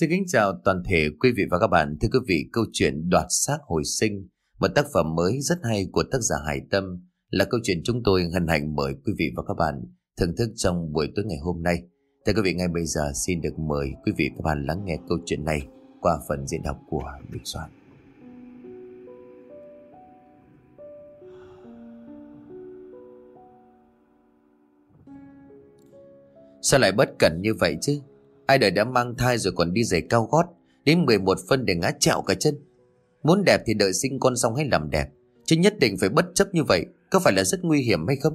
Xin kính chào toàn thể quý vị và các bạn. Thưa quý vị, câu chuyện Đoạt xác hồi sinh, một tác phẩm mới rất hay của tác giả Hải Tâm, là câu chuyện chúng tôi hân hạnh mời quý vị và các bạn thưởng thức trong buổi tối ngày hôm nay. Thưa quý vị, ngay bây giờ xin được mời quý vị và các bạn lắng nghe câu chuyện này qua phần diễn đọc của Bình Soạn. Sao lại bất cẩn như vậy chứ? Ai đời đã mang thai rồi còn đi giày cao gót, Đến 11 phân để ngã chẹo cả chân. Muốn đẹp thì đợi sinh con xong hãy làm đẹp. Chứ nhất định phải bất chấp như vậy, Có phải là rất nguy hiểm hay không?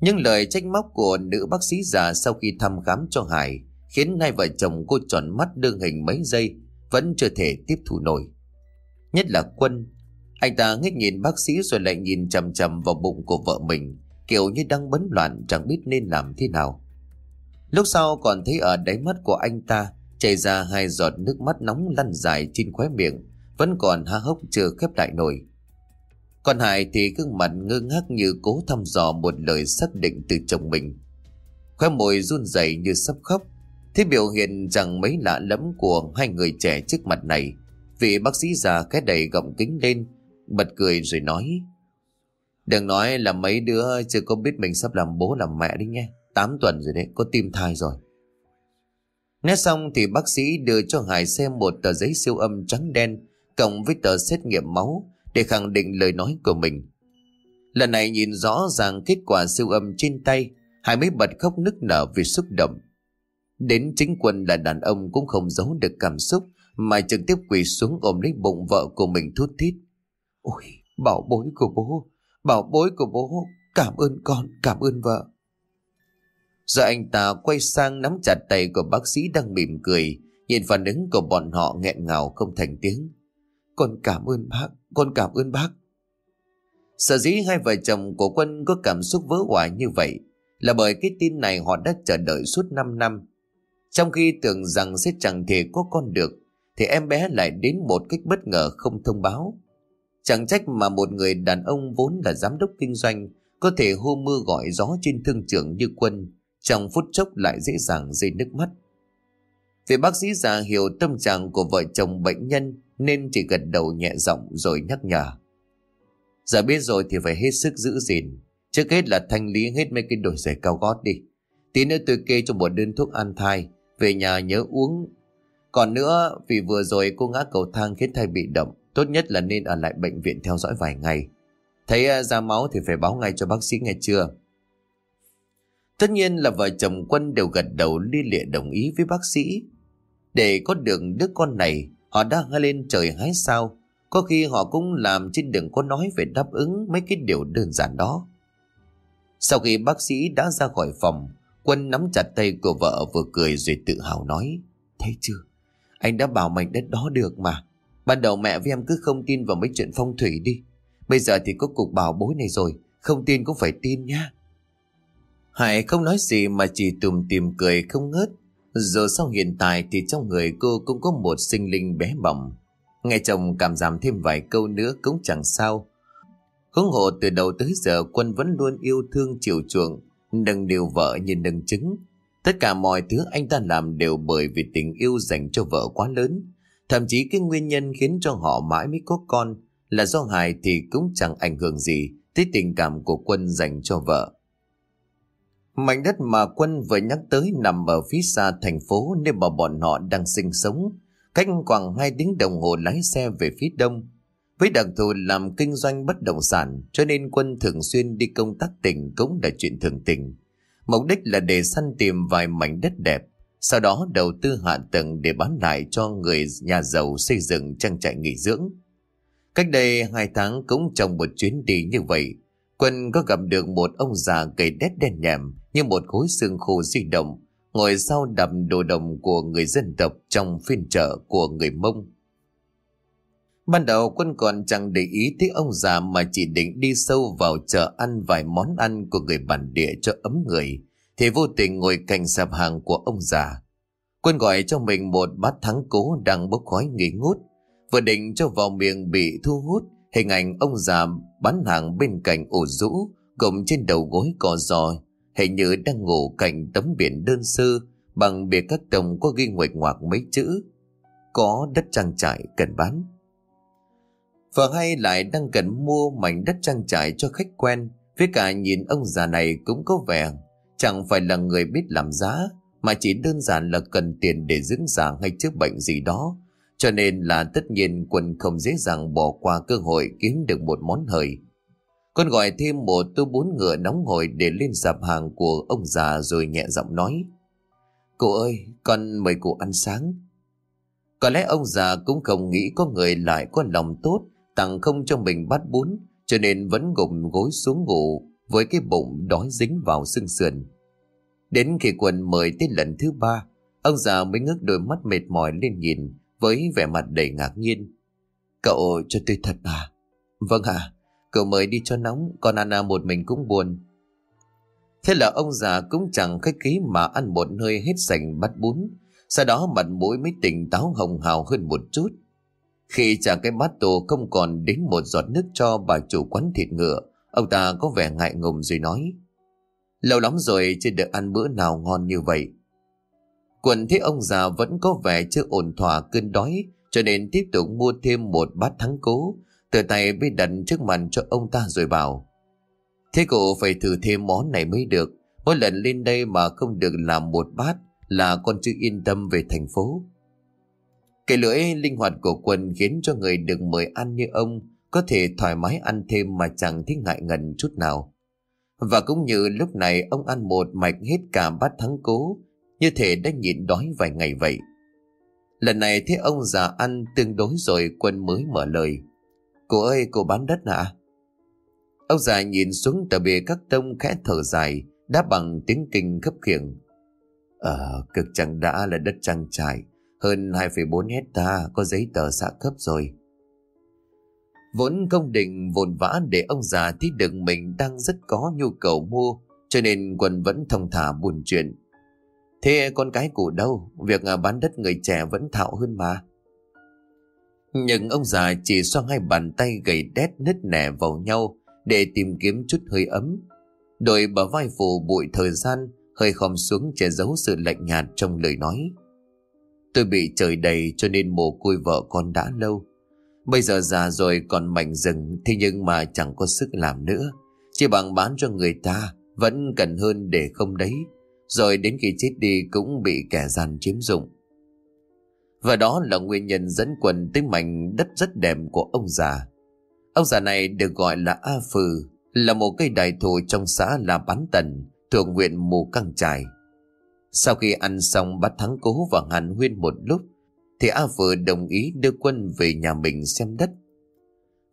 Nhưng lời trách móc của nữ bác sĩ già Sau khi thăm khám cho Hải Khiến hai vợ chồng cô tròn mắt đương hình mấy giây, Vẫn chưa thể tiếp thu nổi. Nhất là Quân, Anh ta ngước nhìn bác sĩ rồi lại nhìn chầm chầm vào bụng của vợ mình, Kiểu như đang bấn loạn, chẳng biết nên làm thế nào. Lúc sau còn thấy ở đáy mắt của anh ta chảy ra hai giọt nước mắt nóng lăn dài trên khóe miệng, vẫn còn há hốc chưa khép lại nổi. Còn Hải thì gương mặt ngơ ngác như cố thăm dò một lời xác định từ chồng mình. Khóe môi run rẩy như sắp khóc. Thế biểu hiện rằng mấy lạ lẫm của hai người trẻ trước mặt này. Vị bác sĩ già cái đầy gọng kính lên, bật cười rồi nói. Đừng nói là mấy đứa chưa có biết mình sắp làm bố làm mẹ đi nghe. 8 tuần rồi đấy, có tim thai rồi. Nét xong thì bác sĩ đưa cho Hải xem một tờ giấy siêu âm trắng đen cộng với tờ xét nghiệm máu để khẳng định lời nói của mình. Lần này nhìn rõ ràng kết quả siêu âm trên tay, Hải mới bật khóc nức nở vì xúc động. Đến chính quân là đàn ông cũng không giấu được cảm xúc mà trực tiếp quỳ xuống ôm lấy bụng vợ của mình thút thít. Ôi, bảo bối của bố, bảo bối của bố, cảm ơn con, cảm ơn vợ. Rồi anh ta quay sang nắm chặt tay của bác sĩ đang mỉm cười, nhìn phản ứng của bọn họ nghẹn ngào không thành tiếng. Con cảm ơn bác, con cảm ơn bác. Sở dĩ hai vợ chồng của Quân có cảm xúc vỡ hòa như vậy là bởi cái tin này họ đã chờ đợi suốt 5 năm. Trong khi tưởng rằng sẽ chẳng thể có con được, thì em bé lại đến một cách bất ngờ không thông báo. Chẳng trách mà một người đàn ông vốn là giám đốc kinh doanh có thể hô mưa gọi gió trên thương trường như Quân trong phút chốc lại dễ dàng rơi nước mắt. Vì bác sĩ già hiểu tâm trạng của vợ chồng bệnh nhân nên chỉ gật đầu nhẹ giọng rồi nhắc nhở. Giờ biết rồi thì phải hết sức giữ gìn. Trước hết là thanh lý hết mấy cái đồ giày cao gót đi. Tí nữa tôi kê cho một đơn thuốc an thai. Về nhà nhớ uống. Còn nữa, vì vừa rồi cô ngã cầu thang khiến thai bị động. Tốt nhất là nên ở lại bệnh viện theo dõi vài ngày. Thấy à, ra máu thì phải báo ngay cho bác sĩ nghe chưa? Tất nhiên là vợ chồng Quân đều gật đầu li lịa đồng ý với bác sĩ. Để có được đứa con này, họ đã hơi lên trời hái sao. Có khi họ cũng làm chứ đừng có nói về đáp ứng mấy cái điều đơn giản đó. Sau khi bác sĩ đã ra khỏi phòng, Quân nắm chặt tay của vợ vừa cười rồi tự hào nói. Thấy chưa, anh đã bảo mảnh đất đó được mà. Ban đầu mẹ với em cứ không tin vào mấy chuyện phong thủy đi. Bây giờ thì có cục bảo bối này rồi, không tin cũng phải tin nhá. Hải không nói gì mà chỉ tùm tìm cười không ngớt. Giờ sau hiện tại thì trong người cô cũng có một sinh linh bé bỏng. Nghe chồng cảm giảm thêm vài câu nữa cũng chẳng sao. Hướng hộ từ đầu tới giờ quân vẫn luôn yêu thương chiều chuộng, nâng điều vợ như nâng trứng. Tất cả mọi thứ anh ta làm đều bởi vì tình yêu dành cho vợ quá lớn. Thậm chí cái nguyên nhân khiến cho họ mãi mới có con là do Hải thì cũng chẳng ảnh hưởng gì tới tình cảm của quân dành cho vợ. Mảnh đất mà quân vừa nhắc tới nằm ở phía xa thành phố nơi mà bọn họ đang sinh sống, cách khoảng 2 tiếng đồng hồ lái xe về phía đông. Với đặc thù làm kinh doanh bất động sản cho nên quân thường xuyên đi công tác tỉnh cũng là chuyện thường tình. Mục đích là để săn tìm vài mảnh đất đẹp, sau đó đầu tư hạ tầng để bán lại cho người nhà giàu xây dựng trang trại nghỉ dưỡng. Cách đây hai tháng cũng trong một chuyến đi như vậy, Quân có gặp được một ông già gầy đét đen nhèm như một khối xương khô di động, ngồi sau đập đồ đồng của người dân tộc trong phiên chợ của người Mông. Ban đầu quân còn chẳng để ý tới ông già mà chỉ định đi sâu vào chợ ăn vài món ăn của người bản địa cho ấm người, thì vô tình ngồi cạnh sạp hàng của ông già. Quân gọi cho mình một bát thắng cố đang bốc khói nghỉ ngút, vừa định cho vào miệng bị thu hút, hình ảnh ông già bán hàng bên cạnh ổ rũ, gồng trên đầu gối cò giò, hình như đang ngủ cạnh tấm biển đơn sơ bằng bìa các đồng có ghi nguệch ngoạc mấy chữ. Có đất trang trại cần bán. Vợ hay lại đang cần mua mảnh đất trang trại cho khách quen. Với cả nhìn ông già này cũng có vẻ chẳng phải là người biết làm giá mà chỉ đơn giản là cần tiền để dưỡng già hay chữa bệnh gì đó. Cho nên là tất nhiên quân không dễ dàng bỏ qua cơ hội kiếm được một món hời. Con gọi thêm một tô bún ngựa nóng hổi để lên sạp hàng của ông già rồi nhẹ giọng nói. Cô ơi, con mời cô ăn sáng. Có lẽ ông già cũng không nghĩ có người lại có lòng tốt tặng không cho mình bát bún cho nên vẫn gục gối xuống ngủ với cái bụng đói dính vào xương sườn. Đến khi quần mời tới lần thứ ba, ông già mới ngước đôi mắt mệt mỏi lên nhìn với vẻ mặt đầy ngạc nhiên. Cậu cho tôi thật à? Vâng ạ, à, cậu mời đi cho nóng, còn Anna một mình cũng buồn. Thế là ông già cũng chẳng khách khí mà ăn một hơi hết sành bát bún, sau đó mặt mũi mới tỉnh táo hồng hào hơn một chút. Khi trả cái bát tổ không còn đến một giọt nước cho bà chủ quán thịt ngựa, ông ta có vẻ ngại ngùng rồi nói. Lâu lắm rồi chưa được ăn bữa nào ngon như vậy. Quần thấy ông già vẫn có vẻ chưa ổn thỏa cơn đói, cho nên tiếp tục mua thêm một bát thắng cố, từ tay mới đặt trước mặt cho ông ta rồi bảo. Thế cậu phải thử thêm món này mới được, mỗi lần lên đây mà không được làm một bát là con chưa yên tâm về thành phố. Cái lưỡi linh hoạt của quân khiến cho người được mời ăn như ông có thể thoải mái ăn thêm mà chẳng thấy ngại ngần chút nào. Và cũng như lúc này ông ăn một mạch hết cả bát thắng cố, như thể đã nhịn đói vài ngày vậy. Lần này thấy ông già ăn tương đối rồi quân mới mở lời. Cô ơi, cô bán đất hả? Ông già nhìn xuống tờ bìa các tông khẽ thở dài, đáp bằng tiếng kinh khấp khiển. Ờ, cực chẳng đã là đất trang trại, hơn 2,4 hecta có giấy tờ xã cấp rồi. Vốn công định vồn vã để ông già thấy được mình đang rất có nhu cầu mua, cho nên quân vẫn thông thả buồn chuyện. Thế con cái cụ đâu? Việc à, bán đất người trẻ vẫn thạo hơn mà. Nhưng ông già chỉ xoa hai bàn tay gầy đét nứt nẻ vào nhau để tìm kiếm chút hơi ấm. Đôi bờ vai phủ bụi thời gian, hơi khom xuống che giấu sự lạnh nhạt trong lời nói. Tôi bị trời đầy cho nên mồ côi vợ con đã lâu. Bây giờ già rồi còn mảnh rừng, Thế nhưng mà chẳng có sức làm nữa Chỉ bằng bán cho người ta, Vẫn cần hơn để không đấy rồi đến khi chết đi cũng bị kẻ gian chiếm dụng. Và đó là nguyên nhân dẫn quần tới mảnh đất rất đẹp của ông già. Ông già này được gọi là A Phừ Là một cây đại thụ trong xã là Bán Tần Thuộc huyện Mù Căng Trải. Sau khi ăn xong bắt thắng cố và hàn huyên một lúc thì A Phừ đồng ý đưa quân về nhà mình xem đất.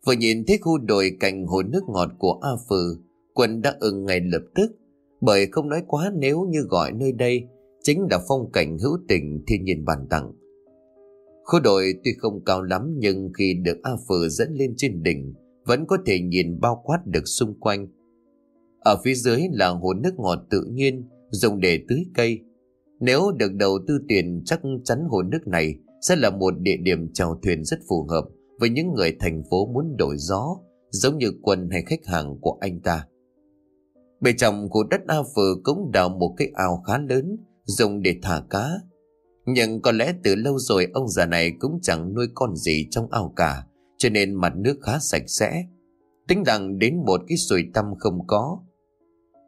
Vừa nhìn thấy khu đồi cạnh hồ nước ngọt của A Phừ, quân đã ưng ngay lập tức, bởi không nói quá nếu như gọi nơi đây chính là phong cảnh hữu tình thiên nhiên bàn tặng. Khu đồi tuy không cao lắm nhưng khi được A Phừ dẫn lên trên đỉnh, vẫn có thể nhìn bao quát được xung quanh. Ở phía dưới là hồ nước ngọt tự nhiên dùng để tưới cây. Nếu được đầu tư tiền chắc chắn hồ nước này sẽ là một địa điểm chèo thuyền rất phù hợp với những người thành phố muốn đổi gió, giống như quân hay khách hàng của anh ta. Bên trong của đất A Phừ cũng đào một cái ao khá lớn, dùng để thả cá. Nhưng có lẽ từ lâu rồi ông già này cũng chẳng nuôi con gì trong ao cả, cho nên mặt nước khá sạch sẽ. Tính rằng đến một cái sùi tăm không có.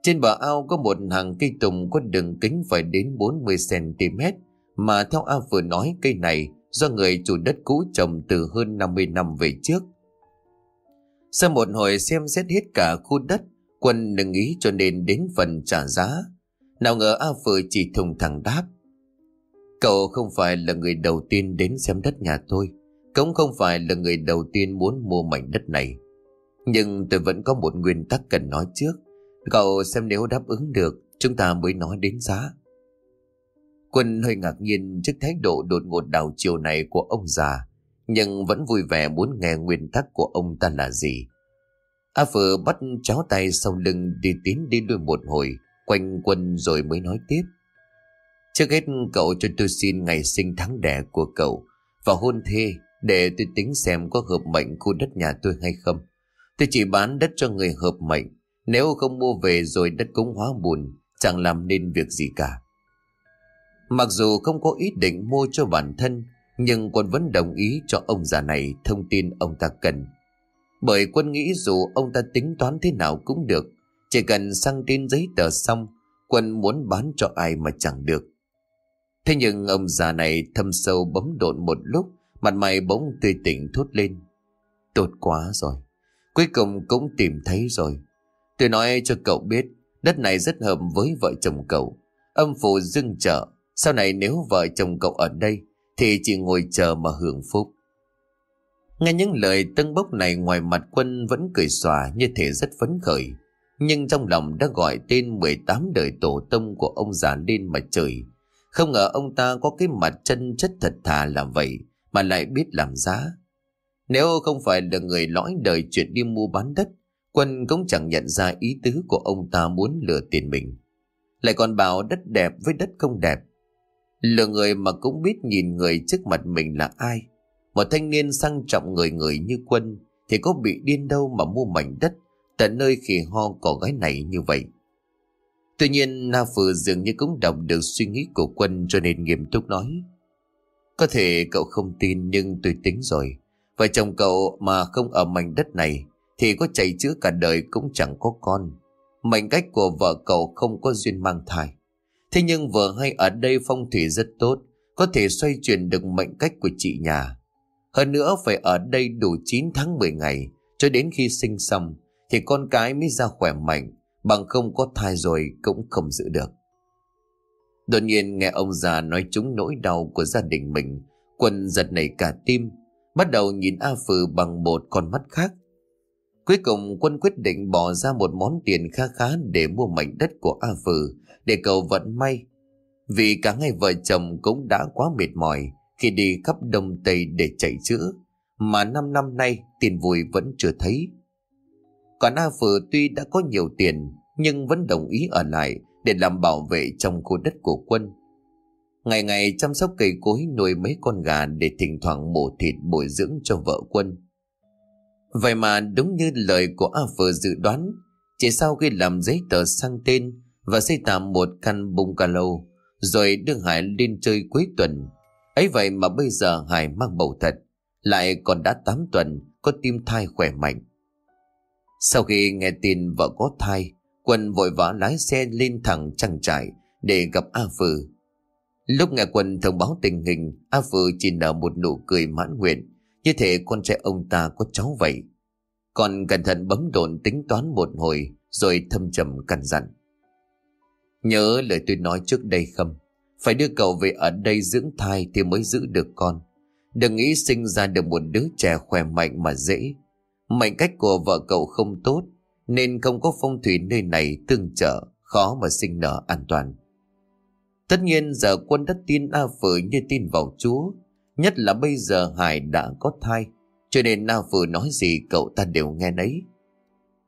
Trên bờ ao có một hàng cây tùng có đường kính phải đến 40cm, mà theo A vừa nói cây này do người chủ đất cũ trồng từ hơn 50 năm về trước. Sau một hồi xem xét hết cả khu đất, quân đừng ý cho nên đến phần trả giá. Nào ngờ A Phừ chỉ thùng thẳng đáp. Cậu không phải là người đầu tiên đến xem đất nhà tôi, cũng không phải là người đầu tiên muốn mua mảnh đất này. Nhưng tôi vẫn có một nguyên tắc cần nói trước. Cậu xem nếu đáp ứng được, chúng ta mới nói đến giá. Quân hơi ngạc nhiên trước thái độ đột ngột đảo chiều này của ông già, nhưng vẫn vui vẻ muốn nghe nguyên tắc của ông ta là gì. A Phở bắt cháu tay sau lưng đi tiến đi đuôi một hồi, quanh quân rồi mới nói tiếp. Trước hết cậu cho tôi xin ngày sinh tháng đẻ của cậu và hôn thê để tôi tính xem có hợp mệnh khu đất nhà tôi hay không. Tôi chỉ bán đất cho người hợp mệnh, nếu không mua về rồi đất cúng hóa buồn, chẳng làm nên việc gì cả. Mặc dù không có ý định mua cho bản thân, nhưng quân vẫn đồng ý cho ông già này thông tin ông ta cần. Bởi quân nghĩ dù ông ta tính toán thế nào cũng được, chỉ cần sang tin giấy tờ xong, quân muốn bán cho ai mà chẳng được. Thế nhưng ông già này thâm sâu bấm độn một lúc, mặt mày bỗng tươi tỉnh thốt lên. Tốt quá rồi, cuối cùng cũng tìm thấy rồi. Tôi nói cho cậu biết, đất này rất hợp với vợ chồng cậu. Âm phủ dưng trợ, sau này nếu vợ chồng cậu ở đây, thì chỉ ngồi chờ mà hưởng phúc. Nghe những lời tân bốc này ngoài mặt quân vẫn cười xòa như thể rất phấn khởi. Nhưng trong lòng đã gọi tên 18 đời tổ tông của ông già lên mà trời. Không ngờ ông ta có cái mặt chân chất thật thà làm vậy mà lại biết làm giá. Nếu không phải là người lõi đời chuyện đi mua bán đất, quân cũng chẳng nhận ra ý tứ của ông ta muốn lừa tiền mình. Lại còn bảo đất đẹp với đất không đẹp. Lừa người mà cũng biết nhìn người trước mặt mình là ai. Một thanh niên sang trọng người người như quân thì có bị điên đâu mà mua mảnh đất tận nơi khỉ ho cỏ gái này như vậy. Tuy nhiên Na Phừ dường như cũng đọc được suy nghĩ của quân cho nên nghiêm túc nói. Có thể cậu không tin nhưng tôi tính rồi. Vợ chồng cậu mà không ở mảnh đất này thì có chạy chữa cả đời cũng chẳng có con. Mệnh cách của vợ cậu không có duyên mang thai. Thế nhưng vợ hay ở đây phong thủy rất tốt, có thể xoay chuyển được mệnh cách của chị nhà. Hơn nữa phải ở đây đủ 9 tháng 10 ngày, cho đến khi sinh xong, thì con cái mới ra khỏe mạnh, bằng không có thai rồi cũng không giữ được. Đột nhiên nghe ông già nói trúng nỗi đau của gia đình mình, quân giật nảy cả tim, bắt đầu nhìn A Phừ bằng một con mắt khác. Cuối cùng quân quyết định bỏ ra một món tiền khá khá để mua mảnh đất của A Phừ để cầu vận may. Vì cả ngày vợ chồng cũng đã quá mệt mỏi khi đi khắp Đông Tây để chạy chữa, mà năm năm nay tiền vui vẫn chưa thấy. Còn A Phừ tuy đã có nhiều tiền nhưng vẫn đồng ý ở lại để làm bảo vệ trong khu đất của quân. Ngày ngày chăm sóc cây cối nuôi mấy con gà để thỉnh thoảng mổ thịt bồi dưỡng cho vợ quân. Vậy mà đúng như lời của A Phừ dự đoán, chỉ sau khi làm giấy tờ sang tên và xây tạm một căn bungalow rồi đưa Hải lên chơi cuối tuần ấy vậy mà bây giờ Hải mang bầu thật, lại còn đã 8 tuần, có tim thai khỏe mạnh. Sau khi nghe tin vợ có thai, Quân vội vã lái xe lên thẳng trang trại để gặp A Phừ. Lúc nghe Quân thông báo tình hình, A Phừ chỉ nở một nụ cười mãn nguyện, như thể con trai ông ta có cháu vậy. Còn cẩn thận bấm đồn tính toán một hồi, rồi thâm trầm căn dặn. Nhớ lời tôi nói trước đây không? Phải đưa cậu về ở đây dưỡng thai thì mới giữ được con. Đừng nghĩ sinh ra được một đứa trẻ khỏe mạnh mà dễ. Mệnh cách của vợ cậu không tốt, nên không có phong thủy nơi này tương trợ, khó mà sinh nở an toàn. Tất nhiên giờ quân đất tin A Phử như tin vào Chúa, nhất là bây giờ Hải đã có thai, cho nên A Phử nói gì cậu ta đều nghe nấy.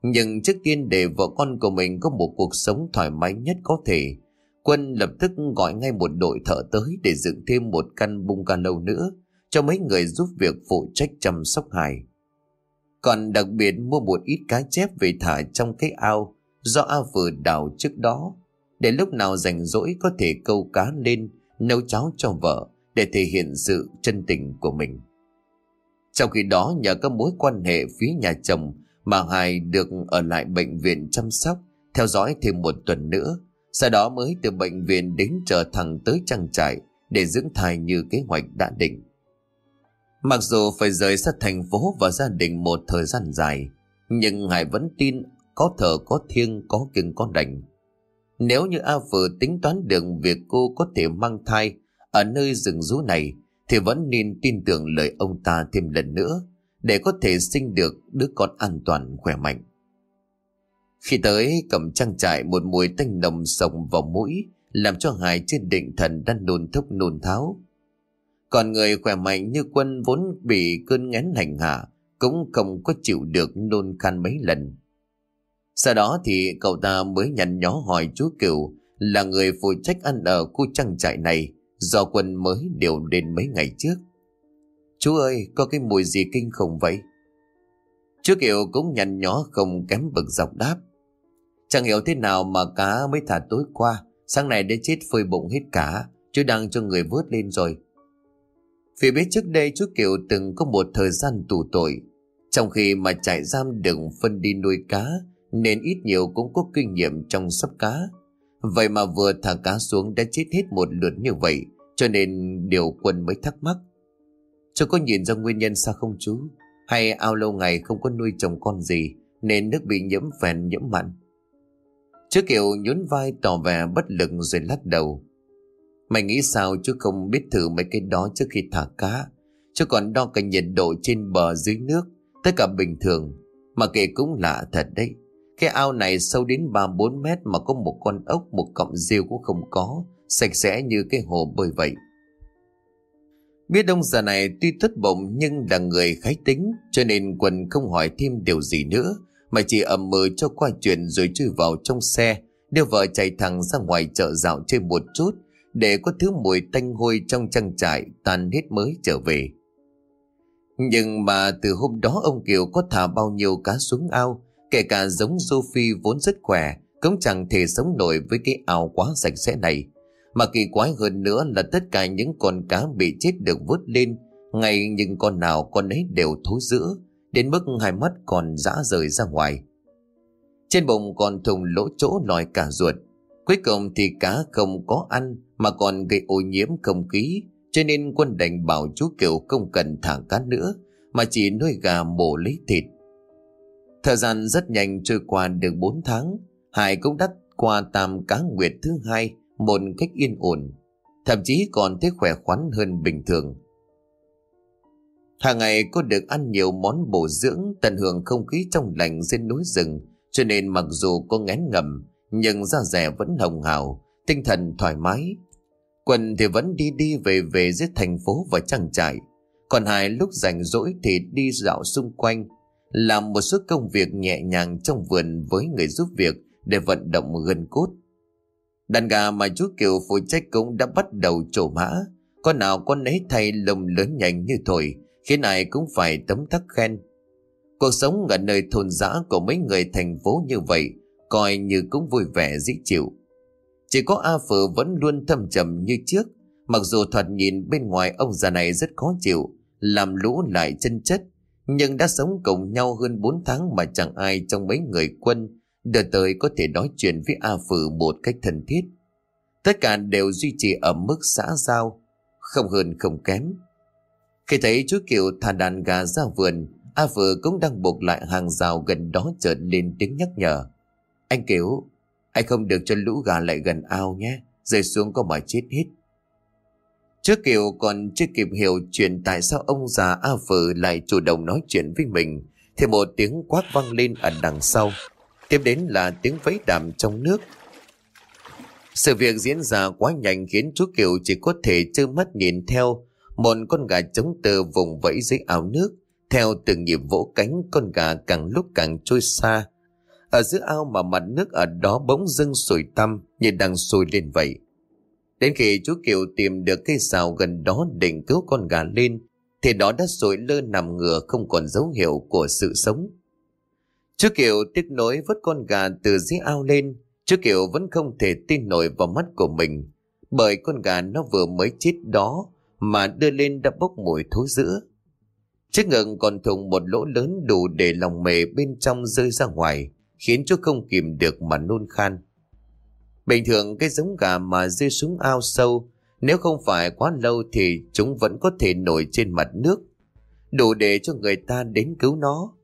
Nhưng trước tiên để vợ con của mình có một cuộc sống thoải mái nhất có thể, Quân lập tức gọi ngay một đội thợ tới để dựng thêm một căn bung cano nữa cho mấy người giúp việc phụ trách chăm sóc Hải. Còn đặc biệt mua một ít cá chép về thả trong cái ao do A vừa đào trước đó để lúc nào rảnh rỗi có thể câu cá lên nấu cháo cho vợ để thể hiện sự chân tình của mình. Trong khi đó nhờ các mối quan hệ phía nhà chồng mà Hải được ở lại bệnh viện chăm sóc, theo dõi thêm một tuần nữa. Sau đó mới từ bệnh viện đến trở thẳng tới trang trại để dưỡng thai như kế hoạch đã định. Mặc dù phải rời xa thành phố và gia đình một thời gian dài, nhưng Hải vẫn tin có thờ có thiêng có kiêng có đành. Nếu như A vừa tính toán được việc cô có thể mang thai ở nơi rừng rú này, thì vẫn nên tin tưởng lời ông ta thêm lần nữa để có thể sinh được đứa con an toàn khỏe mạnh. Khi tới cầm trang trại một mùi tanh nồng sồng vào mũi làm cho Hải trên định thần đang nôn thốc nôn tháo. Còn người khỏe mạnh như quân vốn bị cơn ngén hành hạ cũng không có chịu được nôn khan mấy lần. Sau đó thì cậu ta mới nhăn nhó hỏi chú Kiều là người phụ trách ăn ở khu trang trại này do quân mới điều đến mấy ngày trước. Chú ơi, có cái mùi gì kinh khủng vậy? Chú Kiều cũng nhăn nhó không kém bực dọc đáp. Chẳng hiểu thế nào mà cá mới thả tối qua, sáng nay đến chết phơi bụng hết cả, Chú đang cho người vớt lên rồi. Vì biết trước đây chú Kiều từng có một thời gian tù tội Trong khi mà trại giam đừng phân đi nuôi cá Nên ít nhiều cũng có kinh nghiệm trong sắp cá. Vậy mà vừa thả cá xuống đã chết hết một lượt như vậy Cho nên điều quân mới thắc mắc. Chú có nhìn ra nguyên nhân sao không chú Hay ao lâu ngày không có nuôi trồng con gì Nên nước bị nhiễm phèn nhiễm mặn? Chú Kiều nhún vai tỏ vẻ bất lực rồi lắc đầu. Mày nghĩ sao chú không biết thử mấy cái đó trước khi thả cá? Chú còn đo cả nhiệt độ trên bờ dưới nước, Tất cả bình thường. Mà kể cũng lạ thật đấy. Cái ao này sâu đến 3-4 mét mà có một con ốc, một cọng rêu cũng không có. Sạch sẽ như cái hồ bơi vậy. Biết ông già này tuy thất vọng nhưng là người khái tính, Cho nên quần không hỏi thêm điều gì nữa. Mà chỉ ẩm mơ cho qua chuyện rồi chui vào trong xe Đưa vợ chạy thẳng ra ngoài chợ dạo chơi một chút Để có thứ mùi tanh hôi trong trang trại tan hết mới trở về. Nhưng mà từ hôm đó ông Kiều có thả bao nhiêu cá xuống ao Kể cả giống Sophie vốn rất khỏe Cũng chẳng thể sống nổi với cái ao quá sạch sẽ này. Mà kỳ quái hơn nữa là tất cả những con cá bị chết được vớt lên, ngay những con nào con ấy đều thối giữa, đến mức hai mắt còn dã rời ra ngoài. Trên bụng còn thùng lỗ chỗ lòi cả ruột. Cuối cùng thì cá không có ăn mà còn gây ô nhiễm không khí, cho nên quân đành bảo chú Kiều không cần thả cá nữa, mà chỉ nuôi gà mổ lấy thịt. Thời gian rất nhanh trôi qua được 4 tháng, Hải cũng đắt qua tam cá nguyệt thứ hai, một cách yên ổn, thậm chí còn thấy khỏe khoắn hơn bình thường. Hàng ngày cô được ăn nhiều món bổ dưỡng, tận hưởng không khí trong lành trên núi rừng, cho nên mặc dù cô ngén ngầm, nhưng da rẻ vẫn hồng hào, tinh thần thoải mái. Quần thì vẫn đi đi về về giữa thành phố và trang trại, còn hai lúc rảnh rỗi thì đi dạo xung quanh, làm một số công việc nhẹ nhàng trong vườn với người giúp việc để vận động gân cốt. Đàn gà mà chú Kiều phụ trách cũng đã bắt đầu trổ mã. Con nào con ấy thay lồng lớn nhanh như thổi, khiến ai cũng phải tấm tắc khen. Cuộc sống ở nơi thôn dã của mấy người thành phố như vậy, coi như cũng vui vẻ dễ chịu. Chỉ có A Phở vẫn luôn thâm trầm như trước, mặc dù thoạt nhìn bên ngoài ông già này rất khó chịu, làm lũ lại chân chất, nhưng đã sống cùng nhau hơn 4 tháng mà chẳng ai trong mấy người quân Đợt tới có thể nói chuyện với A Phử một cách thân thiết. Tất cả đều duy trì ở mức xã giao, không hơn không kém. Khi thấy chú Kiều thả đàn gà ra vườn, A vợ cũng đang buộc lại hàng rào gần đó chợt lên tiếng nhắc nhở. Anh Kiều, anh không được cho lũ gà lại gần ao nhé, rơi xuống có mà chết hết. Trước Kiều còn chưa kịp hiểu chuyện tại sao ông già A vợ lại chủ động nói chuyện với mình, thì một tiếng quát vang lên ở đằng sau. Tiếp đến là tiếng vẫy đàm trong nước. Sự việc diễn ra quá nhanh khiến chú Kiều chỉ có thể trơ mắt nhìn theo một con gà trống tơ vùng vẫy dưới áo nước. Theo từng nhịp vỗ cánh con gà càng lúc càng trôi xa. Ở giữa ao mà mặt nước ở đó bỗng dưng sủi tăm như đang sôi lên vậy. Đến khi chú Kiều tìm được cây xào gần đó định cứu con gà lên, thì đó đã sủi lơ nằm ngửa không còn dấu hiệu của sự sống. Chú Kiều tiếc nối vớt con gà từ dưới ao lên. Chú Kiều vẫn không thể tin nổi vào mắt của mình. Bởi con gà nó vừa mới chết đó mà đưa lên đã bốc mùi thối giữa. Chiếc ngực còn thùng một lỗ lớn đủ để lòng mề bên trong rơi ra ngoài, khiến chú không kìm được mà nôn khan. Bình thường cái giống gà mà rơi xuống ao sâu, nếu không phải quá lâu thì chúng vẫn có thể nổi trên mặt nước, đủ để cho người ta đến cứu nó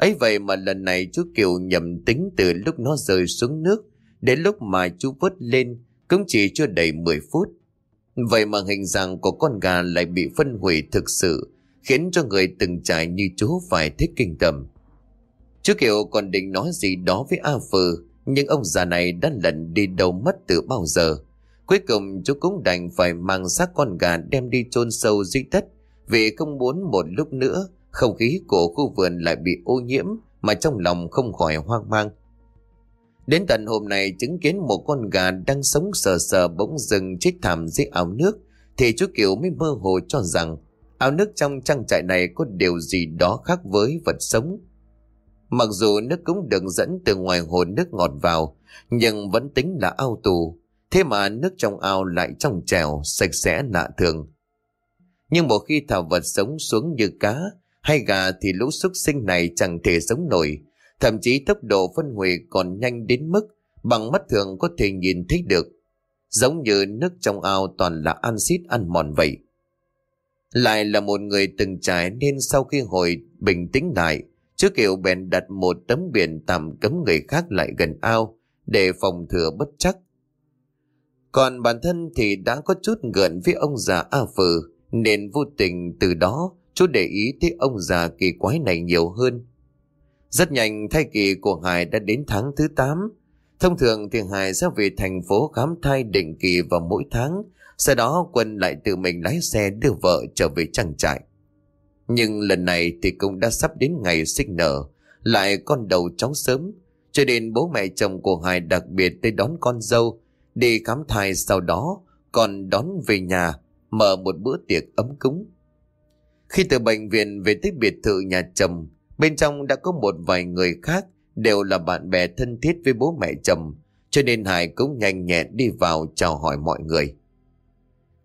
ấy vậy mà lần này chú Kiều nhầm tính từ lúc nó rơi xuống nước đến lúc mà chú vớt lên cũng chỉ chưa đầy 10 phút. Vậy mà hình dạng của con gà lại bị phân hủy thực sự, khiến cho người từng trải như chú phải thích kinh tầm. Chú Kiều còn định nói gì đó với A Phừ, nhưng ông già này đã lẩn đi đâu mất từ bao giờ. Cuối cùng, chú cũng đành phải mang xác con gà đem đi chôn sâu dưới đất, vì không muốn một lúc nữa, không khí của khu vườn lại bị ô nhiễm mà trong lòng không khỏi hoang mang. Đến tận hôm nay chứng kiến một con gà đang sống sờ sờ bỗng dừng chết thảm dưới áo nước thì chú Kiều mới mơ hồ cho rằng áo nước trong trang trại này có điều gì đó khác với vật sống. Mặc dù nước cũng được dẫn từ ngoài hồ nước ngọt vào nhưng vẫn tính là ao tù Thế mà nước trong ao lại trong trèo, sạch sẽ lạ thường. Nhưng một khi thảo vật sống xuống như cá hay gà thì lũ súc sinh này chẳng thể sống nổi. Thậm chí tốc độ phân hủy còn nhanh đến mức bằng mắt thường có thể nhìn thấy được. Giống như nước trong ao toàn là axit ăn mòn vậy. Lại là một người từng trải nên sau khi hồi bình tĩnh lại, trước kiểu bèn đặt một tấm biển tạm cấm người khác lại gần ao để phòng thừa bất chắc. Còn bản thân thì đã có chút gợn với ông già A Phừ nên vô tình từ đó chú để ý tới ông già kỳ quái này nhiều hơn. Rất nhanh thai kỳ của Hải đã đến tháng thứ 8. Thông thường thì Hải sẽ về thành phố khám thai định kỳ vào mỗi tháng sau đó Quân lại tự mình lái xe đưa vợ trở về trang trại. Nhưng lần này thì cũng đã sắp đến ngày sinh nở, lại con đầu cháu sớm, cho nên bố mẹ chồng của Hải đặc biệt tới đón con dâu, đi khám thai sau đó còn đón về nhà, mở một bữa tiệc ấm cúng. Khi từ bệnh viện về tới biệt thự nhà chồng, bên trong đã có một vài người khác đều là bạn bè thân thiết với bố mẹ chồng, cho nên Hải cũng nhanh nhẹn đi vào chào hỏi mọi người.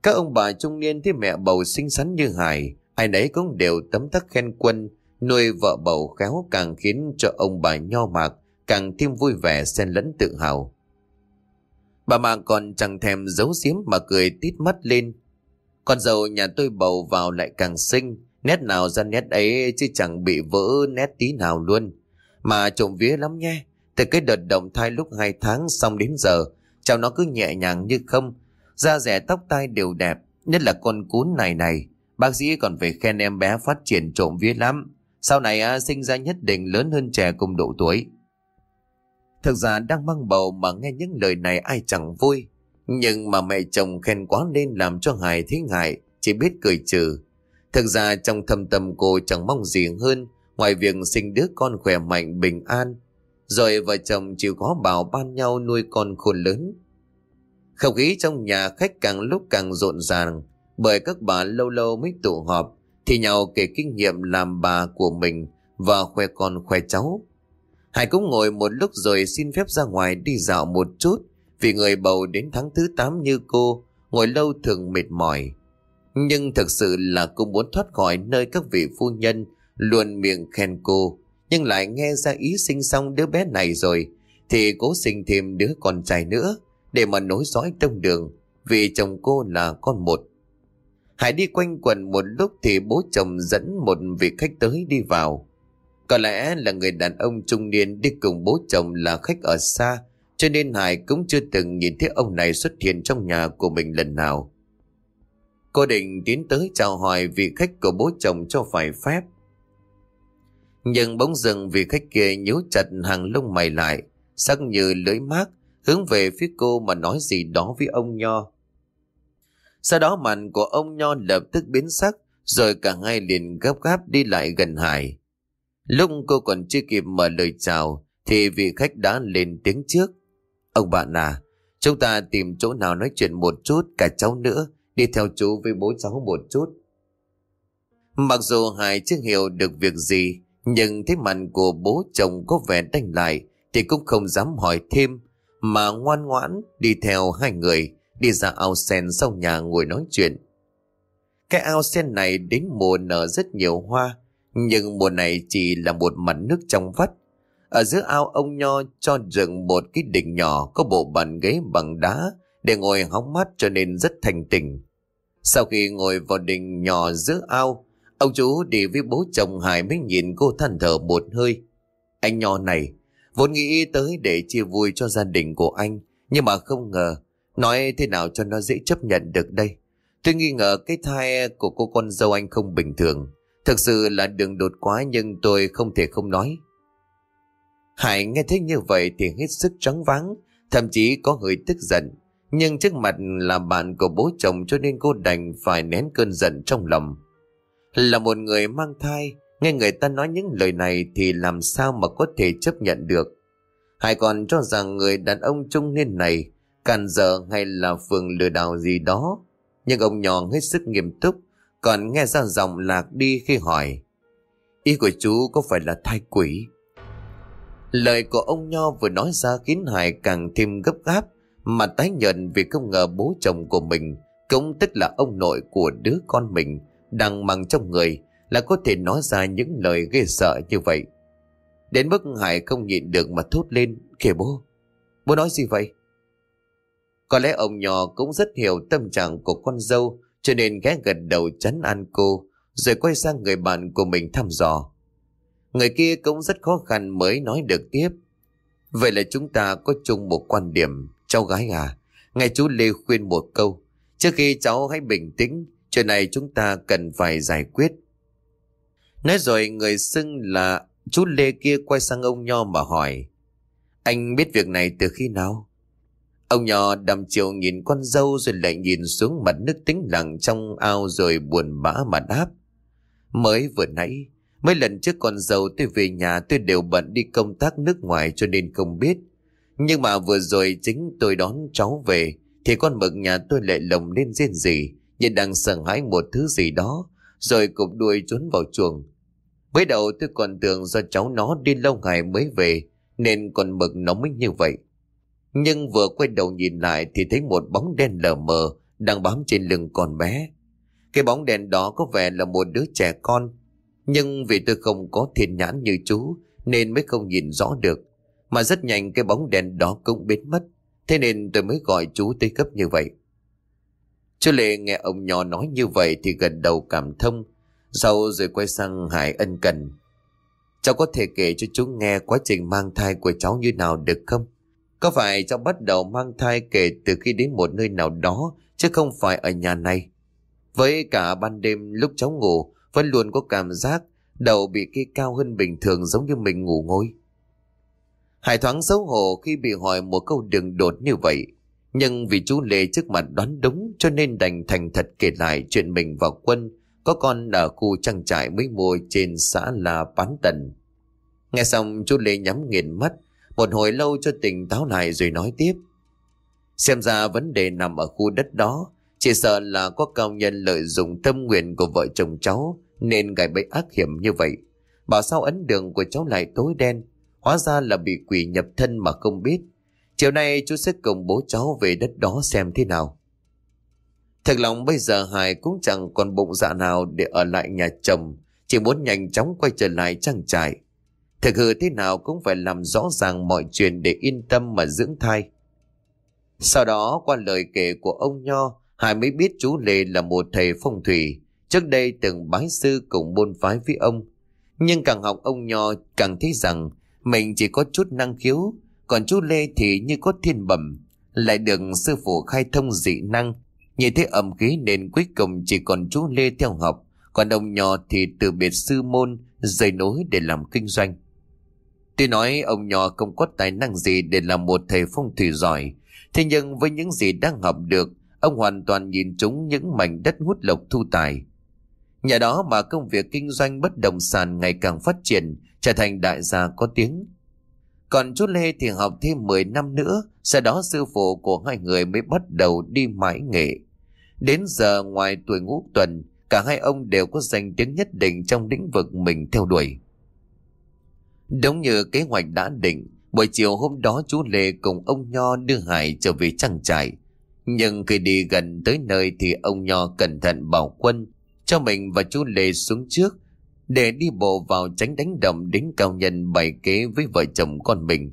Các ông bà trung niên thấy mẹ bầu xinh xắn như Hải, ai nấy cũng đều tấm tắc khen quân, nuôi vợ bầu khéo càng khiến cho ông bà nho mạc càng thêm vui vẻ xen lẫn tự hào. Bà mạc còn chẳng thèm giấu giếm mà cười tít mắt lên. Con dâu nhà tôi bầu vào lại càng xinh, nét nào ra nét ấy chứ chẳng bị vỡ nét tí nào luôn. Mà trộm vía lắm nhé, từ cái đợt động thai lúc hai tháng xong đến giờ, cháu nó cứ nhẹ nhàng như không, Da rẻ tóc tai đều đẹp, nhất là con cún này này. Bác sĩ còn phải khen em bé phát triển trộm vía lắm. Sau này à, sinh ra nhất định lớn hơn trẻ cùng độ tuổi. Thực ra đang mang bầu mà nghe những lời này ai chẳng vui. Nhưng mà mẹ chồng khen quá nên làm cho Hải thấy ngại, chỉ biết cười trừ. Thực ra trong thâm tâm cô chẳng mong gì hơn, ngoài việc sinh đứa con khỏe mạnh, bình an. Rồi vợ chồng chịu khó bảo ban nhau nuôi con khôn lớn. Không khí trong nhà khách càng lúc càng rộn ràng, bởi các bà lâu lâu mới tụ họp, thì nhau kể kinh nghiệm làm bà của mình và khoe con khoe cháu. Hải cũng ngồi một lúc rồi xin phép ra ngoài đi dạo một chút, vì người bầu đến tháng thứ 8 như cô, ngồi lâu thường mệt mỏi. Nhưng thực sự là cô muốn thoát khỏi nơi các vị phu nhân luôn miệng khen cô nhưng lại nghe ra ý sinh xong đứa bé này rồi, thì cố sinh thêm đứa con trai nữa để mà nối dõi tông đường, vì chồng cô là con một. Hải đi quanh quần một lúc thì bố chồng dẫn một vị khách tới đi vào. Có lẽ là người đàn ông trung niên đi cùng bố chồng là khách ở xa, cho nên Hải cũng chưa từng nhìn thấy ông này xuất hiện trong nhà của mình lần nào. Cô định tiến tới chào hỏi vị khách của bố chồng cho phải phép. Nhưng bỗng dừng vị khách kia nhíu chặt hàng lông mày lại, sắc như lưỡi mát, hướng về phía cô mà nói gì đó với ông Nho. Sau đó mặt của ông Nho lập tức biến sắc, rồi cả hai liền gấp gáp đi lại gần Hải. Lúc cô còn chưa kịp mở lời chào, thì vị khách đã lên tiếng trước. Ông bạn à, chúng ta tìm chỗ nào nói chuyện một chút, cả cháu nữa, đi theo chú với bố cháu một chút. Mặc dù Hải chưa hiểu được việc gì, nhưng thấy mặt của bố chồng có vẻ đành lại, thì cũng không dám hỏi thêm, mà ngoan ngoãn đi theo hai người đi ra ao sen sau nhà ngồi nói chuyện. Cái ao sen này đến mùa nở rất nhiều hoa, nhưng mùa này chỉ là một mặt nước trong vắt. Ở giữa ao ông Nho cho dựng một cái đỉnh nhỏ có bộ bàn ghế bằng đá để ngồi hóng mát cho nên rất thành tình. Sau khi ngồi vào đỉnh nhỏ giữa ao, ông chú đi với bố chồng Hải mới nhìn cô than thở một hơi. Anh Nho này, Vốn nghĩ tới để chia vui cho gia đình của anh, nhưng mà không ngờ, nói thế nào cho nó dễ chấp nhận được đây. Tôi nghi ngờ cái thai của cô con dâu anh không bình thường. Thực sự là đường đột quá nhưng tôi không thể không nói. Hải nghe thấy như vậy thì hết sức trắng vắng, thậm chí có hơi tức giận. Nhưng trước mặt là bạn của bố chồng cho nên cô đành phải nén cơn giận trong lòng. Là một người mang thai, Nghe người ta nói những lời này thì làm sao mà có thể chấp nhận được. Hải còn cho rằng người đàn ông trung niên này càn dở hay là phường lừa đảo gì đó. Nhưng ông nhỏ hết sức nghiêm túc, còn nghe ra giọng lạc đi khi hỏi. Ý của chú có phải là thai quỷ? Lời của ông Nho vừa nói ra khiến Hải càng thêm gấp gáp, mà tái nhận vì không ngờ bố chồng của mình, Cũng tức là ông nội của đứa con mình, Đang mang trong người, Là có thể nói ra những lời ghê sợ như vậy. Đến mức Hải không nhịn được mà thốt lên, Kìa bố Bố nói gì vậy? Có lẽ ông nhỏ cũng rất hiểu tâm trạng của con dâu, Cho nên ghé gật đầu chấn an cô, Rồi quay sang người bạn của mình thăm dò. Người kia cũng rất khó khăn mới nói được tiếp. Vậy là chúng ta có chung một quan điểm. Cháu gái à Nghe chú Lê khuyên một câu Trước khi cháu hãy bình tĩnh Chuyện này chúng ta cần phải giải quyết Nói rồi người xưng là Chú Lê kia quay sang ông Nho mà hỏi Anh biết việc này từ khi nào? Ông Nho đầm chiều nhìn con dâu rồi lại nhìn xuống mặt nước tĩnh lặng trong ao rồi buồn bã mà đáp. Mới vừa nãy, mấy lần trước con dâu tôi về nhà tôi đều bận đi công tác nước ngoài cho nên không biết. Nhưng mà vừa rồi chính tôi đón cháu về thì con mực nhà tôi lại lồng lên riêng gì, như đang sợ hãi một thứ gì đó rồi cụp đuôi trốn vào chuồng. Mới đầu tôi còn tưởng do cháu nó đi lâu ngày mới về nên con mực nó mới như vậy. Nhưng vừa quay đầu nhìn lại thì thấy một bóng đen lờ mờ đang bám trên lưng con bé. Cái bóng đèn đó có vẻ là một đứa trẻ con. Nhưng vì tôi không có thiên nhãn như chú nên mới không nhìn rõ được. Mà rất nhanh cái bóng đèn đó cũng biến mất. Thế nên tôi mới gọi chú tới cấp như vậy. Chú Lệ nghe ông nhỏ nói như vậy thì gần đầu cảm thông sau rồi quay sang Hải ân cần. Cháu có thể kể cho chú nghe quá trình mang thai của cháu như nào được không? Có phải cháu bắt đầu mang thai kể từ khi đến một nơi nào đó, chứ không phải ở nhà này? Với cả ban đêm lúc cháu ngủ, vẫn luôn có cảm giác đầu bị cây cao hơn bình thường giống như mình ngủ ngôi. Hải thoáng xấu hổ khi bị hỏi một câu đường đột như vậy. Nhưng vì chú Lê trước mặt đoán đúng cho nên đành thành thật kể lại chuyện mình vào quân có con ở khu trang trại mới mua trên xã là Bán Tần. Nghe xong chú Lê nhắm nghiền mắt, một hồi lâu cho tỉnh táo lại rồi nói tiếp. Xem ra vấn đề nằm ở khu đất đó, chỉ sợ là có cao nhân lợi dụng tâm nguyện của vợ chồng cháu nên gài bẫy ác hiểm như vậy. Bảo sao ấn đường của cháu lại tối đen, hóa ra là bị quỷ nhập thân mà không biết. Chiều nay chú sẽ cùng bố cháu về đất đó xem thế nào. Thật lòng bây giờ Hải cũng chẳng còn bụng dạ nào để ở lại nhà chồng, chỉ muốn nhanh chóng quay trở lại trang trại. Thực hư thế nào cũng phải làm rõ ràng mọi chuyện để yên tâm mà dưỡng thai. Sau đó qua lời kể của ông Nho, Hải mới biết chú Lê là một thầy phong thủy, trước đây từng bái sư cùng môn phái với ông. Nhưng càng học ông Nho càng thấy rằng mình chỉ có chút năng khiếu, còn chú Lê thì như có thiên bẩm, lại được sư phụ khai thông dị năng Nhìn thấy ẩm khí nên cuối cùng chỉ còn chú Lê theo học, còn ông nhỏ thì từ biệt sư môn, rời nối để làm kinh doanh. Tuy nói ông nhỏ không có tài năng gì để làm một thầy phong thủy giỏi, thế nhưng với những gì đang học được, ông hoàn toàn nhìn trúng những mảnh đất hút lộc thu tài. Nhà đó mà công việc kinh doanh bất động sản ngày càng phát triển, trở thành đại gia có tiếng. Còn chú Lê thì học thêm 10 năm nữa, sau đó sư phụ của hai người mới bắt đầu đi mãi nghệ. Đến giờ ngoài tuổi ngũ tuần, cả hai ông đều có danh tiếng nhất định trong lĩnh vực mình theo đuổi. Đúng như kế hoạch đã định, buổi chiều hôm đó chú Lê cùng ông Nho đưa Hải trở về trang trại. Nhưng khi đi gần tới nơi thì ông Nho cẩn thận bảo quân cho mình và chú Lê xuống trước để đi bộ vào tránh đánh động đến cao nhân bày kế với vợ chồng con mình.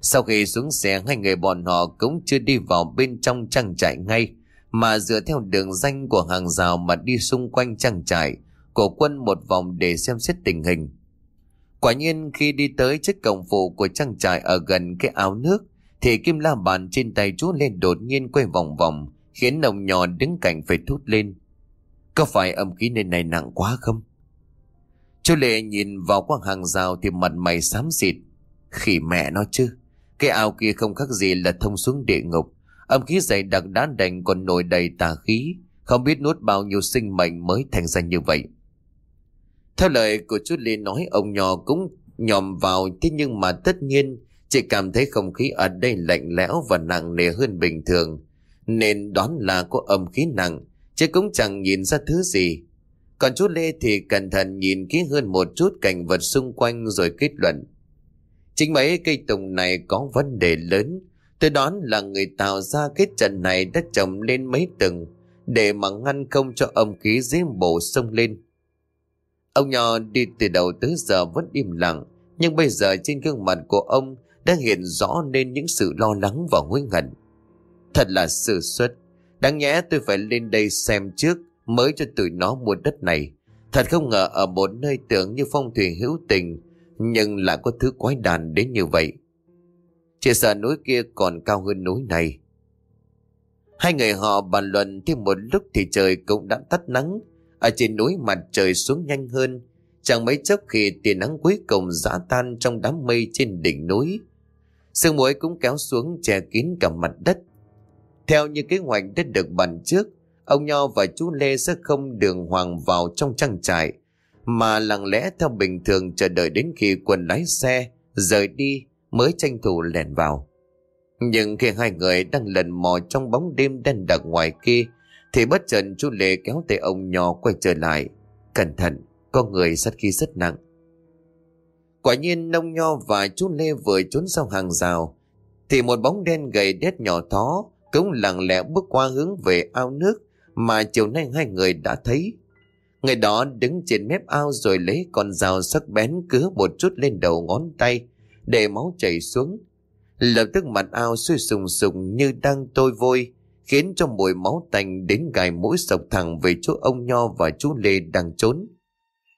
Sau khi xuống xe, hai người bọn họ cũng chưa đi vào bên trong trang trại ngay, mà dựa theo đường danh của hàng rào mà đi xung quanh trang trại, của quân một vòng để xem xét tình hình. Quả nhiên khi đi tới chiếc cổng phụ của trang trại ở gần cái áo nước, thì kim la bàn trên tay chú lên đột nhiên quay vòng vòng, khiến ông nhỏ đứng cạnh phải thút lên. Có phải âm khí nơi này nặng quá không? Chú Lệ nhìn vào qua hàng rào thì mặt mày xám xịt. Khỉ mẹ nó chứ. Cái ao kia không khác gì là thông xuống địa ngục. Âm khí dày đặc đã đành còn nổi đầy tà khí. Không biết nuốt bao nhiêu sinh mệnh mới thành ra như vậy. Theo lời của chú Lê nói, ông nhỏ cũng nhòm vào, thế nhưng mà tất nhiên chỉ cảm thấy không khí ở đây lạnh lẽo và nặng nề hơn bình thường. Nên đoán là có âm khí nặng, chứ cũng chẳng nhìn ra thứ gì. Còn chú Lê thì cẩn thận nhìn kỹ hơn một chút cảnh vật xung quanh rồi kết luận. Chính mấy cây tùng này có vấn đề lớn, Tôi đoán là người tạo ra cái trận này đã trồng lên mấy tầng để mà ngăn không cho âm khí dưới bộ sông lên. Ông nhỏ đi từ đầu tới giờ vẫn im lặng, nhưng bây giờ trên gương mặt của ông đã hiện rõ nên những sự lo lắng và hối hận. Thật là sự xuất, đáng nhẽ tôi phải lên đây xem trước mới cho tụi nó mua đất này. Thật không ngờ ở một nơi tưởng như phong thủy hữu tình, nhưng lại có thứ quái đàn đến như vậy. Chỉ sợ núi kia còn cao hơn núi này. Hai người họ bàn luận thêm một lúc thì trời cũng đã tắt nắng. Ở trên núi mặt trời xuống nhanh hơn. Chẳng mấy chốc khi tia nắng cuối cùng giã tan trong đám mây trên đỉnh núi. Sương muối cũng kéo xuống che kín cả mặt đất. Theo như kế hoạch đã được bàn trước, ông Nho và chú Lê sẽ không đường hoàng vào trong trang trại, mà lặng lẽ theo bình thường chờ đợi đến khi quần lái xe rời đi mới tranh thủ lẻn vào. Nhưng khi hai người đang lần mò trong bóng đêm đen đặc ngoài kia, thì bất chợt chú Lê kéo tay ông nho quay trở lại. Cẩn thận, có người sát khí rất nặng. Quả nhiên nông nho và chú Lê vừa trốn sau hàng rào, thì một bóng đen gầy đét nhỏ thó cũng lặng lẽ bước qua hướng về ao nước mà chiều nay hai người đã thấy. Người đó đứng trên mép ao rồi lấy con dao sắc bén cứa một chút lên đầu ngón tay để máu chảy xuống. Lập tức mặt ao sôi sùng sùng như đang tôi vôi, khiến cho mùi máu tanh đến gài mũi sộc thẳng về chỗ ông Nho và chú Lê đang trốn.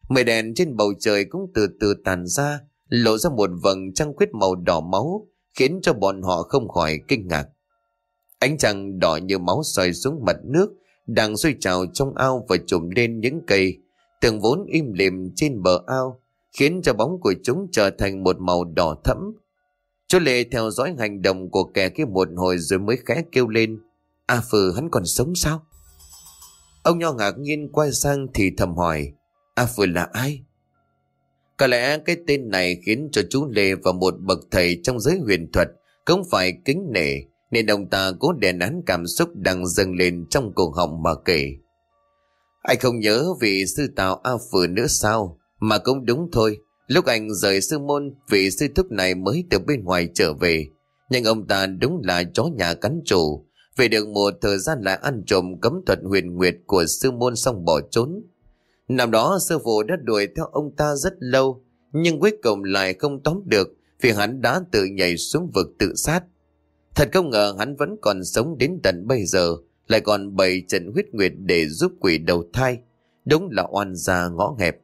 Mây đèn trên bầu trời cũng từ từ tàn ra, lộ ra một vầng trăng khuyết màu đỏ máu, khiến cho bọn họ không khỏi kinh ngạc. Ánh trăng đỏ như máu soi xuống mặt nước, đang rơi trào trong ao và trùm lên những cây, tường vốn im lìm trên bờ ao, khiến cho bóng của chúng trở thành một màu đỏ thẫm. Chú lệ theo dõi hành động của kẻ kia một hồi rồi mới khẽ kêu lên. A Phừ hắn còn sống sao? Ông Nho ngạc nhiên quay sang thì thầm hỏi. A Phừ là ai? Có lẽ cái tên này khiến cho chú Lê và một bậc thầy trong giới huyền thuật cũng phải kính nể nên ông ta cố đè nén cảm xúc đang dâng lên trong cổ họng mà kể. Anh không nhớ vị sư tào A Phử nữa sao? Mà cũng đúng thôi, lúc anh rời sư môn, vị sư thúc này mới từ bên ngoài trở về. Nhưng ông ta đúng là chó nhà cắn chủ. Về được một thời gian lại ăn trộm cấm thuật huyền nguyệt của sư môn xong bỏ trốn. Năm đó sư phụ đã đuổi theo ông ta rất lâu, nhưng cuối cùng lại không tóm được vì hắn đã tự nhảy xuống vực tự sát. Thật không ngờ hắn vẫn còn sống đến tận bây giờ, lại còn bày trận huyết nguyệt để giúp quỷ đầu thai. Đúng là oan gia ngõ hẹp.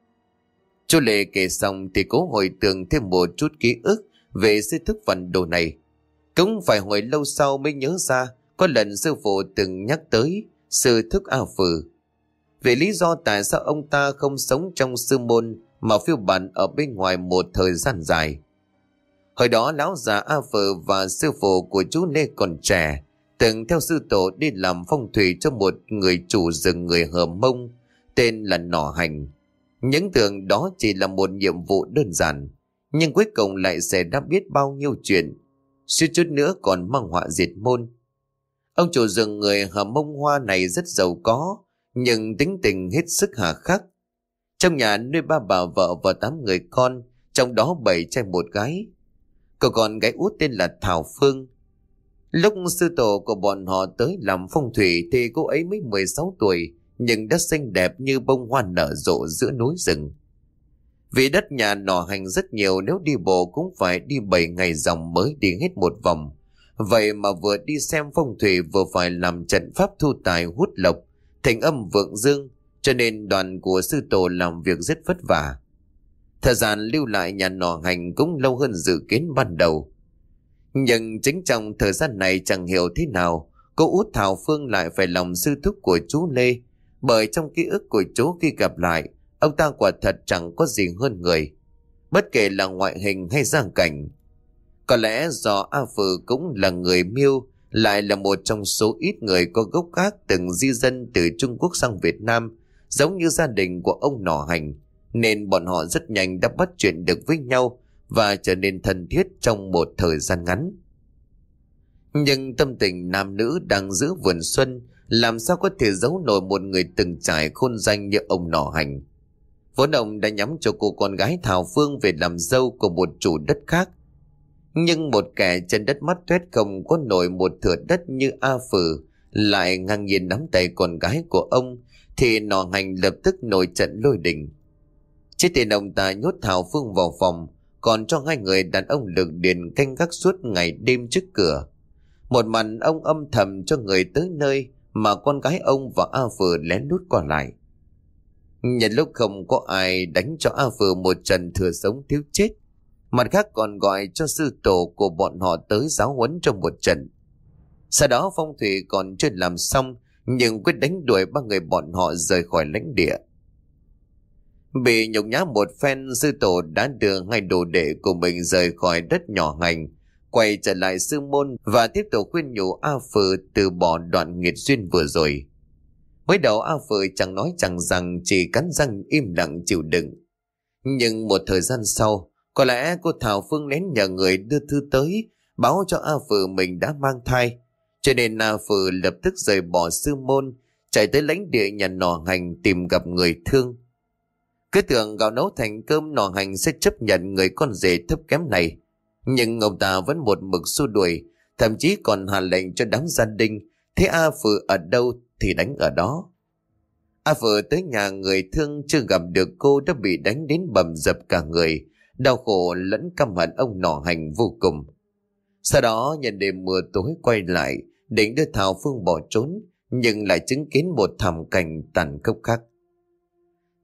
Chú Lệ kể xong thì cố hồi tưởng thêm một chút ký ức về sư thức phần đồ này. Cũng phải hồi lâu sau mới nhớ ra có lần sư phụ từng nhắc tới sư thức A Phừ. Về lý do tại sao ông ta không sống trong sư môn mà phiêu bản ở bên ngoài một thời gian dài. Hồi đó lão già A Phở và sư phụ của chú Lê còn trẻ, từng theo sư tổ đi làm phong thủy cho một người chủ rừng người Hờ Mông, tên là Nỏ Hành. Những tưởng đó chỉ là một nhiệm vụ đơn giản, nhưng cuối cùng lại sẽ đã biết bao nhiêu chuyện, suýt chút nữa còn mang họa diệt môn. Ông chủ rừng người Hờ Mông Hoa này rất giàu có, nhưng tính tình hết sức hà khắc. Trong nhà nuôi ba bà vợ và tám người con, trong đó bảy trai một gái. Cậu còn gái út tên là Thảo Phương. Lúc sư tổ của bọn họ tới làm phong thủy thì cô ấy mới 16 tuổi, nhưng đã xinh đẹp như bông hoa nở rộ giữa núi rừng. Vì đất nhà nọ hành rất nhiều nếu đi bộ cũng phải đi 7 ngày dòng mới đi hết một vòng. Vậy mà vừa đi xem phong thủy vừa phải làm trận pháp thu tài hút lộc, thành âm vượng dương, cho nên đoàn của sư tổ làm việc rất vất vả. Thời gian lưu lại nhà nọ hành cũng lâu hơn dự kiến ban đầu. Nhưng chính trong thời gian này chẳng hiểu thế nào, cô út Thảo Phương lại phải lòng sư thúc của chú Lê, bởi trong ký ức của chú khi gặp lại, ông ta quả thật chẳng có gì hơn người. Bất kể là ngoại hình hay giang cảnh. Có lẽ do A Phừ cũng là người miêu, lại là một trong số ít người có gốc gác từng di dân từ Trung Quốc sang Việt Nam, giống như gia đình của ông Nỏ Hành, nên bọn họ rất nhanh đã bắt chuyện được với nhau và trở nên thân thiết trong một thời gian ngắn. Nhưng tâm tình nam nữ đang giữ vườn xuân, làm sao có thể giấu nổi một người từng trải khôn danh như ông nỏ hành. Vốn ông đã nhắm cho cô con gái Thảo Phương về làm dâu của một chủ đất khác. Nhưng một kẻ chân đất mắt tuyết không có nổi một thửa đất như A Phử lại ngang nhiên nắm tay con gái của ông, thì nọ hành lập tức nổi trận lôi đình. Chết tiền ông ta nhốt Thảo Phương vào phòng, còn cho hai người đàn ông lực điền canh gác suốt ngày đêm trước cửa. Một mặt ông âm thầm cho người tới nơi mà con gái ông và A Phừ lén lút qua lại. Nhận lúc không có ai đánh cho A Phừ một trận thừa sống thiếu chết. Mặt khác còn gọi cho sư tổ của bọn họ tới giáo huấn trong một trận. Sau đó phong thủy còn chưa làm xong, nhưng quyết đánh đuổi ba người bọn họ rời khỏi lãnh địa. Bị nhục nhã một phen sư tổ đã đưa hai đồ đệ của mình rời khỏi đất nhỏ hành, quay trở lại sư môn và tiếp tục khuyên nhủ A Phừ từ bỏ đoạn nghiệt duyên vừa rồi. Mới đầu A Phừ chẳng nói chẳng rằng chỉ cắn răng im lặng chịu đựng. Nhưng một thời gian sau, có lẽ cô Thảo Phương lén nhờ người đưa thư tới, báo cho A Phừ mình đã mang thai. Cho nên A Phừ lập tức rời bỏ sư môn, chạy tới lãnh địa nhà nọ hành tìm gặp người thương. Cứ tưởng gạo nấu thành cơm nọ hành sẽ chấp nhận người con rể thấp kém này. Nhưng ông ta vẫn một mực xua đuổi, thậm chí còn hạ lệnh cho đám gia đình, thế A Phừ ở đâu thì đánh ở đó. A Phừ tới nhà người thương chưa gặp được cô đã bị đánh đến bầm dập cả người, đau khổ lẫn căm hận ông nọ hành vô cùng. Sau đó nhận đêm mưa tối quay lại, định đưa Thảo Phương bỏ trốn, nhưng lại chứng kiến một thảm cảnh tàn khốc khác.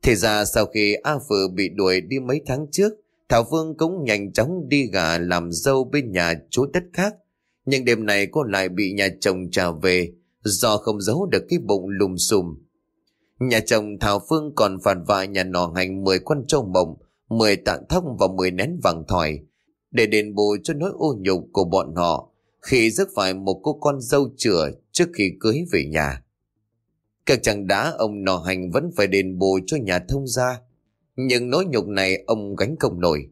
Thì ra sau khi A Phừ bị đuổi đi mấy tháng trước, Thảo Phương cũng nhanh chóng đi gà làm dâu bên nhà chú đất khác. Nhưng đêm này cô lại bị nhà chồng trả về do không giấu được cái bụng lùm xùm. Nhà chồng Thảo Phương còn phản vạ nhà nọ hành 10 con trâu mộng, 10 tạng thóc và 10 nén vàng thỏi để đền bù cho nỗi ô nhục của bọn họ khi rước phải một cô con dâu chửa trước khi cưới về nhà. Các chàng đã ông nọ hành vẫn phải đền bù cho nhà thông gia. Nhưng nỗi nhục này ông gánh không nổi.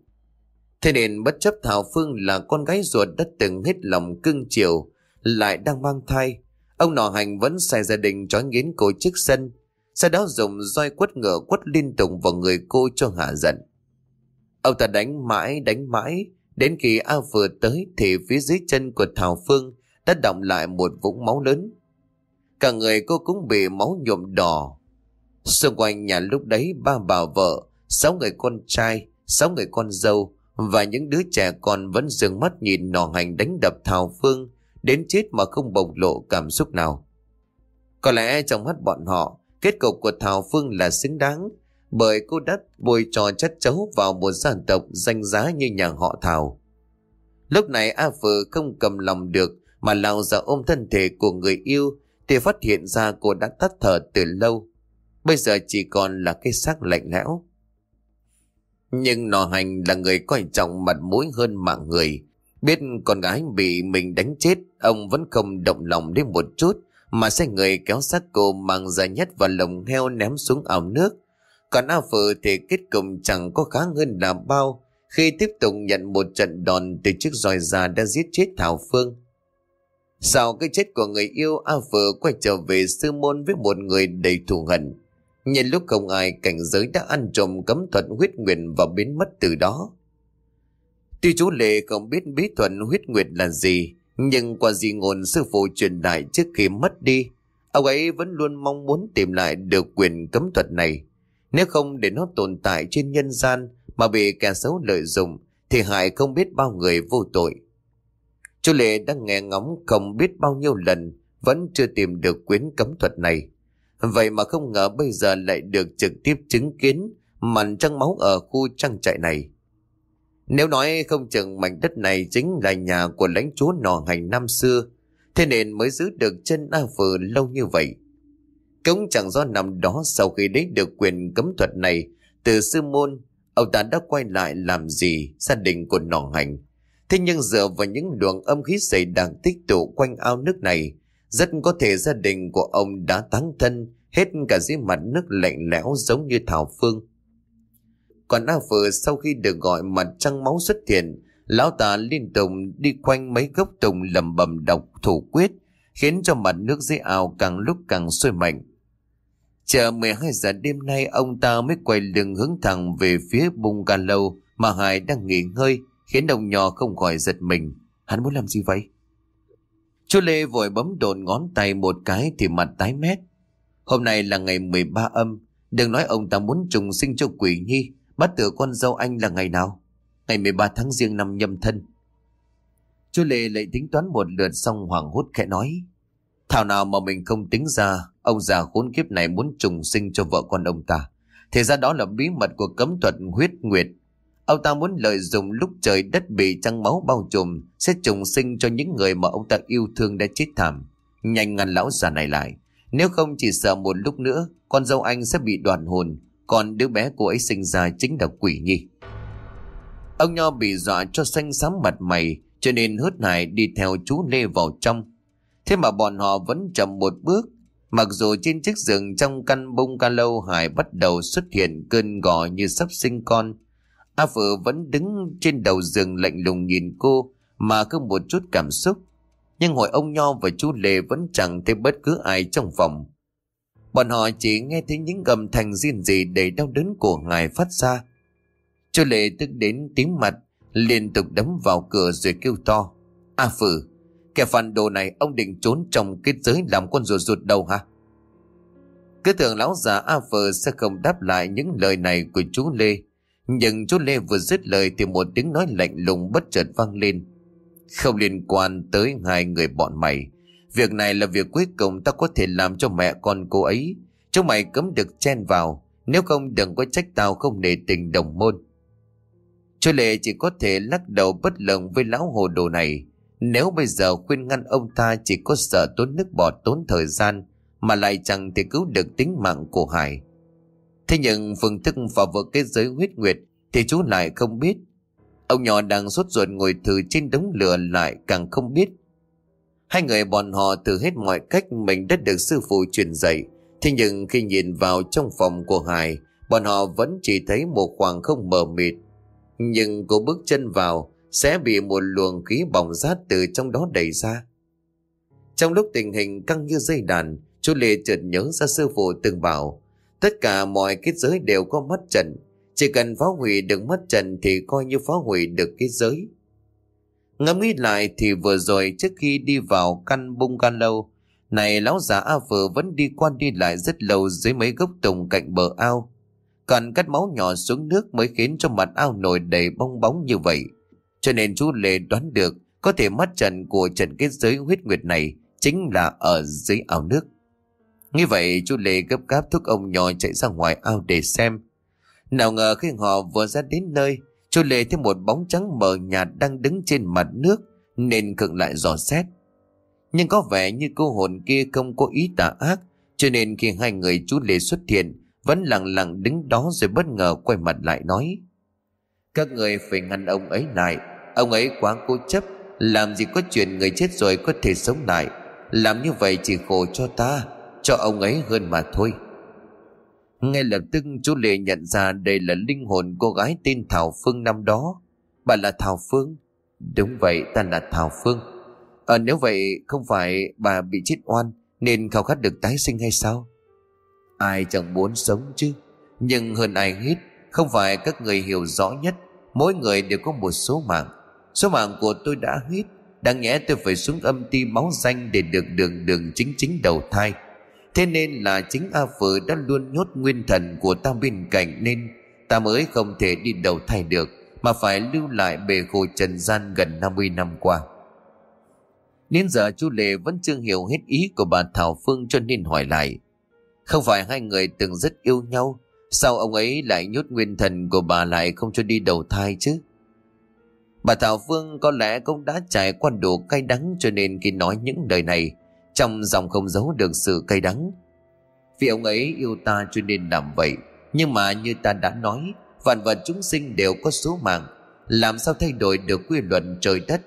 Thế nên bất chấp Thảo Phương là con gái ruột đã từng hết lòng cưng chiều, lại đang mang thai. Ông nọ hành vẫn sai gia đình trói nghiến cô trước sân, sau đó dùng roi quất ngựa quất liên tục vào người cô cho hạ giận. Ông ta đánh mãi đánh mãi, đến khi A vừa tới thì phía dưới chân của Thảo Phương đã động lại một vũng máu lớn. Cả người cô cũng bị máu nhuộm đỏ. Xung quanh nhà lúc đấy ba bà vợ, sáu người con trai, sáu người con dâu và những đứa trẻ con vẫn dừng mắt nhìn nọ hành đánh đập Thảo Phương đến chết mà không bộc lộ cảm xúc nào. Có lẽ trong mắt bọn họ, kết cục của Thảo Phương là xứng đáng bởi cô đã bồi trò chất chấu vào một gia tộc danh giá như nhà họ Thảo. Lúc này A Phừ không cầm lòng được mà lao ra ôm thân thể của người yêu thì phát hiện ra cô đã tắt thở từ lâu. Bây giờ chỉ còn là cái xác lạnh lẽo. Nhưng nò hành là người coi trọng mặt mũi hơn mạng người. Biết con gái bị mình đánh chết, ông vẫn không động lòng đến một chút, mà sai người kéo xác cô mang ra nhất và lồng heo ném xuống ao nước. Còn A Phừ thì kết cục chẳng có khá hơn là bao khi tiếp tục nhận một trận đòn từ chiếc roi già đã giết chết Thảo Phương. Sau cái chết của người yêu A Phở quay trở về sư môn với một người đầy thù hận. Nhân lúc không ai cảnh giới đã ăn trộm cấm thuật huyết nguyệt và biến mất từ đó. Tuy chú Lệ không biết bí thuật huyết nguyệt là gì, nhưng qua di ngôn sư phụ truyền đại trước khi mất đi, ông ấy vẫn luôn mong muốn tìm lại được quyền cấm thuật này. Nếu không để nó tồn tại trên nhân gian mà bị kẻ xấu lợi dụng, thì hại không biết bao người vô tội. Chú Lệ đang nghe ngóng không biết bao nhiêu lần vẫn chưa tìm được quyến cấm thuật này. Vậy mà không ngờ bây giờ lại được trực tiếp chứng kiến màn trăng máu ở khu trang trại này. Nếu nói không chừng mảnh đất này chính là nhà của lãnh chúa nọ hành năm xưa, thế nên mới giữ được chân A Phừ lâu như vậy. Cũng chẳng do nằm đó sau khi lấy được quyền cấm thuật này từ sư môn, ông ta đã quay lại làm gì gia đình của nọ hành Thế nhưng dựa vào những luồng âm khí dày đặc tích tụ quanh ao nước này, rất có thể gia đình của ông đã táng thân hết cả dưới mặt nước lạnh lẽo giống như Thảo Phương. Còn A Phở sau khi được gọi mặt trăng máu xuất hiện, lão ta liên tục đi quanh mấy gốc tùng lầm bầm độc thủ quyết, khiến cho mặt nước dưới ao càng lúc càng sôi mạnh. Chờ 12 giờ đêm nay ông ta mới quay lưng hướng thẳng về phía bung ca lâu mà Hải đang nghỉ ngơi Khiến ông nhỏ không khỏi giật mình. Hắn muốn làm gì vậy? Chú Lê vội bấm đồn ngón tay một cái Thì mặt tái mét. Hôm nay là ngày 13 âm, Đừng nói ông ta muốn trùng sinh cho quỷ nhi, Bắt tử con dâu anh là ngày nào? Ngày 13 tháng riêng năm nhâm thân. Chú Lê lại tính toán một lượt xong hoảng hốt khẽ nói, Thảo nào mà mình không tính ra, Ông già khốn kiếp này muốn trùng sinh cho vợ con ông ta. Thì ra đó là bí mật của cấm thuật huyết nguyệt Ông ta muốn lợi dụng lúc trời đất bị trăng máu bao trùm Sẽ trùng sinh cho những người mà ông ta yêu thương đã chết thảm. Nhanh ngăn lão già này lại. Nếu không chỉ sợ một lúc nữa, Con dâu anh sẽ bị đoàn hồn. Còn đứa bé cô ấy sinh ra chính là quỷ nhi. Ông Nho bị dọa cho xanh xám mặt mày, Cho nên hớt hải đi theo chú Lê vào trong. Thế mà bọn họ vẫn chậm một bước. Mặc dù trên chiếc giường trong căn bung ca lâu Hải bắt đầu xuất hiện cơn gò như sắp sinh con A Phự vẫn đứng trên đầu giường lạnh lùng nhìn cô mà không một chút cảm xúc. Nhưng hội ông Nho và chú Lê vẫn chẳng thấy bất cứ ai trong phòng. Bọn họ chỉ nghe thấy những gầm thành riêng gì đầy đau đớn của ngài phát ra. Chú Lê tức đến tím mặt, liên tục đấm vào cửa rồi kêu to. A Phự, kẻ phản đồ này ông định trốn trong kết giới làm con ruột ruột đầu hả? Cứ tưởng lão già A Phở sẽ không đáp lại những lời này của chú Lê nhưng chú Lê vừa dứt lời thì một tiếng nói lạnh lùng bất chợt vang lên. Không liên quan tới hai người bọn mày. Việc này là việc cuối cùng ta có thể làm cho mẹ con cô ấy. Chúng mày cấm được chen vào. Nếu không đừng có trách tao không nể tình đồng môn. Chú Lê chỉ có thể lắc đầu bất lực với lão hồ đồ này. Nếu bây giờ khuyên ngăn ông ta chỉ có sợ tốn nước bọt tốn thời gian, mà lại chẳng thể cứu được tính mạng của Hải. Thế nhưng phương thức phá vỡ cái giới huyết nguyệt thì chú lại không biết. Ông nhỏ đang sốt ruột ngồi thử trên đống lửa lại càng không biết. Hai người bọn họ thử hết mọi cách mình đã được sư phụ truyền dạy. Thế nhưng khi nhìn vào trong phòng của Hải, bọn họ vẫn chỉ thấy một khoảng không mờ mịt. Nhưng cô bước chân vào sẽ bị một luồng khí bỏng rát từ trong đó đẩy ra. Trong lúc tình hình căng như dây đàn, chú Lê chợt nhớ ra sư phụ từng bảo Tất cả mọi cái giới đều có mất trận. Chỉ cần phá hủy được mất trận thì coi như phá hủy được cái giới. Ngẫm nghĩ lại thì vừa rồi trước khi đi vào căn bung can lâu, này lão già A Phở vẫn đi quan đi lại rất lâu dưới mấy gốc tùng cạnh bờ ao. Cần cắt máu nhỏ xuống nước mới khiến cho mặt ao nổi đầy bong bóng như vậy. Cho nên chú Lê đoán được có thể mắt trận của trận kết giới huyết nguyệt này chính là ở dưới ao nước. Như vậy chú Lê gấp gáp thúc ông nhỏ chạy ra ngoài ao để xem. Nào ngờ khi họ vừa ra đến nơi, chú Lê thấy một bóng trắng mờ nhạt đang đứng trên mặt nước nên cực lại dò xét. Nhưng có vẻ như cô hồn kia không có ý tà ác cho nên khi hai người chú Lê xuất hiện vẫn lặng lặng đứng đó rồi bất ngờ quay mặt lại nói Các người phải ngăn ông ấy lại Ông ấy quá cố chấp Làm gì có chuyện người chết rồi có thể sống lại Làm như vậy chỉ khổ cho ta cho ông ấy hơn mà thôi. Ngay lập tức chú Lệ nhận ra đây là linh hồn cô gái tên Thảo Phương năm đó. Bà là Thảo Phương. Đúng vậy ta là Thảo Phương. À, nếu vậy không phải bà bị chết oan nên khao khát được tái sinh hay sao? Ai chẳng muốn sống chứ. Nhưng hơn ai hết không phải các người hiểu rõ nhất mỗi người đều có một số mạng. Số mạng của tôi đã hết. Đáng nhẽ tôi phải xuống âm ti máu danh để được đường đường chính chính đầu thai. Thế nên là chính A Phở đã luôn nhốt nguyên thần của ta bên cạnh nên ta mới không thể đi đầu thai được mà phải lưu lại bề khổ trần gian gần 50 năm qua. Đến giờ chú Lệ vẫn chưa hiểu hết ý của bà Thảo Phương cho nên hỏi lại. Không phải hai người từng rất yêu nhau, sao ông ấy lại nhốt nguyên thần của bà lại không cho đi đầu thai chứ? Bà Thảo Phương có lẽ cũng đã trải qua đủ cay đắng cho nên khi nói những lời này, trong dòng không giấu được sự cay đắng. Vì ông ấy yêu ta cho nên làm vậy. Nhưng mà như ta đã nói, Vạn vật chúng sinh đều có số mạng. Làm sao thay đổi được quy luật trời đất?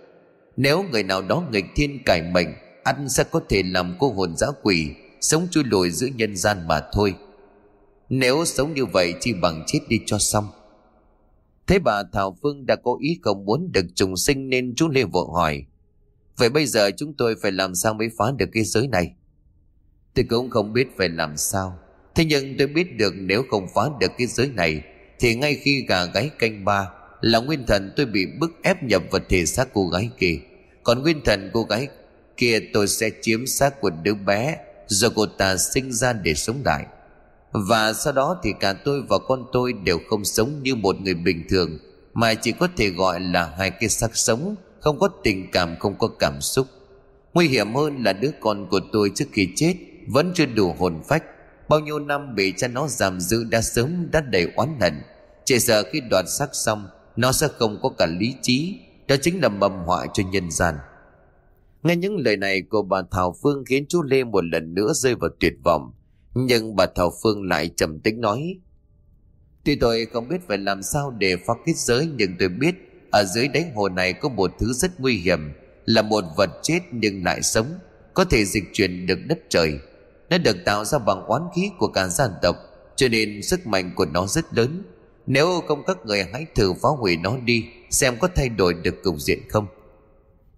Nếu người nào đó nghịch thiên cải mệnh Anh sẽ có thể làm cô hồn dã quỷ, Sống chui lùi giữa nhân gian mà thôi. Nếu sống như vậy chỉ bằng chết đi cho xong. Thế bà Thảo Phương đã có ý không muốn được trùng sinh Nên chú Lê vội hỏi Vậy bây giờ chúng tôi phải làm sao mới phá được cái giới này? Tôi cũng không biết phải làm sao. Thế nhưng tôi biết được nếu không phá được cái giới này, thì ngay khi gà gáy canh ba, Là nguyên thần tôi bị bức ép nhập vào thể xác cô gái kia Còn nguyên thần cô gái kia tôi sẽ chiếm xác của đứa bé Do cô ta sinh ra để sống lại Và sau đó thì cả tôi và con tôi đều không sống như một người bình thường Mà chỉ có thể gọi là hai cái xác sống không có tình cảm, không có cảm xúc Nguy hiểm hơn là đứa con của tôi trước khi chết Vẫn chưa đủ hồn phách Bao nhiêu năm bị cha nó giam giữ đã sớm đã đầy oán hận Chỉ sợ khi đoạt xác xong, Nó sẽ không có cả lý trí Đó chính là mầm họa cho nhân gian Nghe những lời này của bà Thảo Phương khiến chú Lê một lần nữa rơi vào tuyệt vọng. Nhưng bà Thảo Phương lại trầm tĩnh nói. Tuy tôi không biết phải làm sao để phá kết giới, nhưng tôi biết ở dưới đáy hồ này có một thứ rất nguy hiểm, là một vật chết nhưng lại sống, có thể dịch chuyển được đất trời. Nó được tạo ra bằng oán khí của cả gia tộc, cho nên sức mạnh của nó rất lớn. Nếu không các người hãy thử phá hủy nó đi, xem có thay đổi được cục diện không.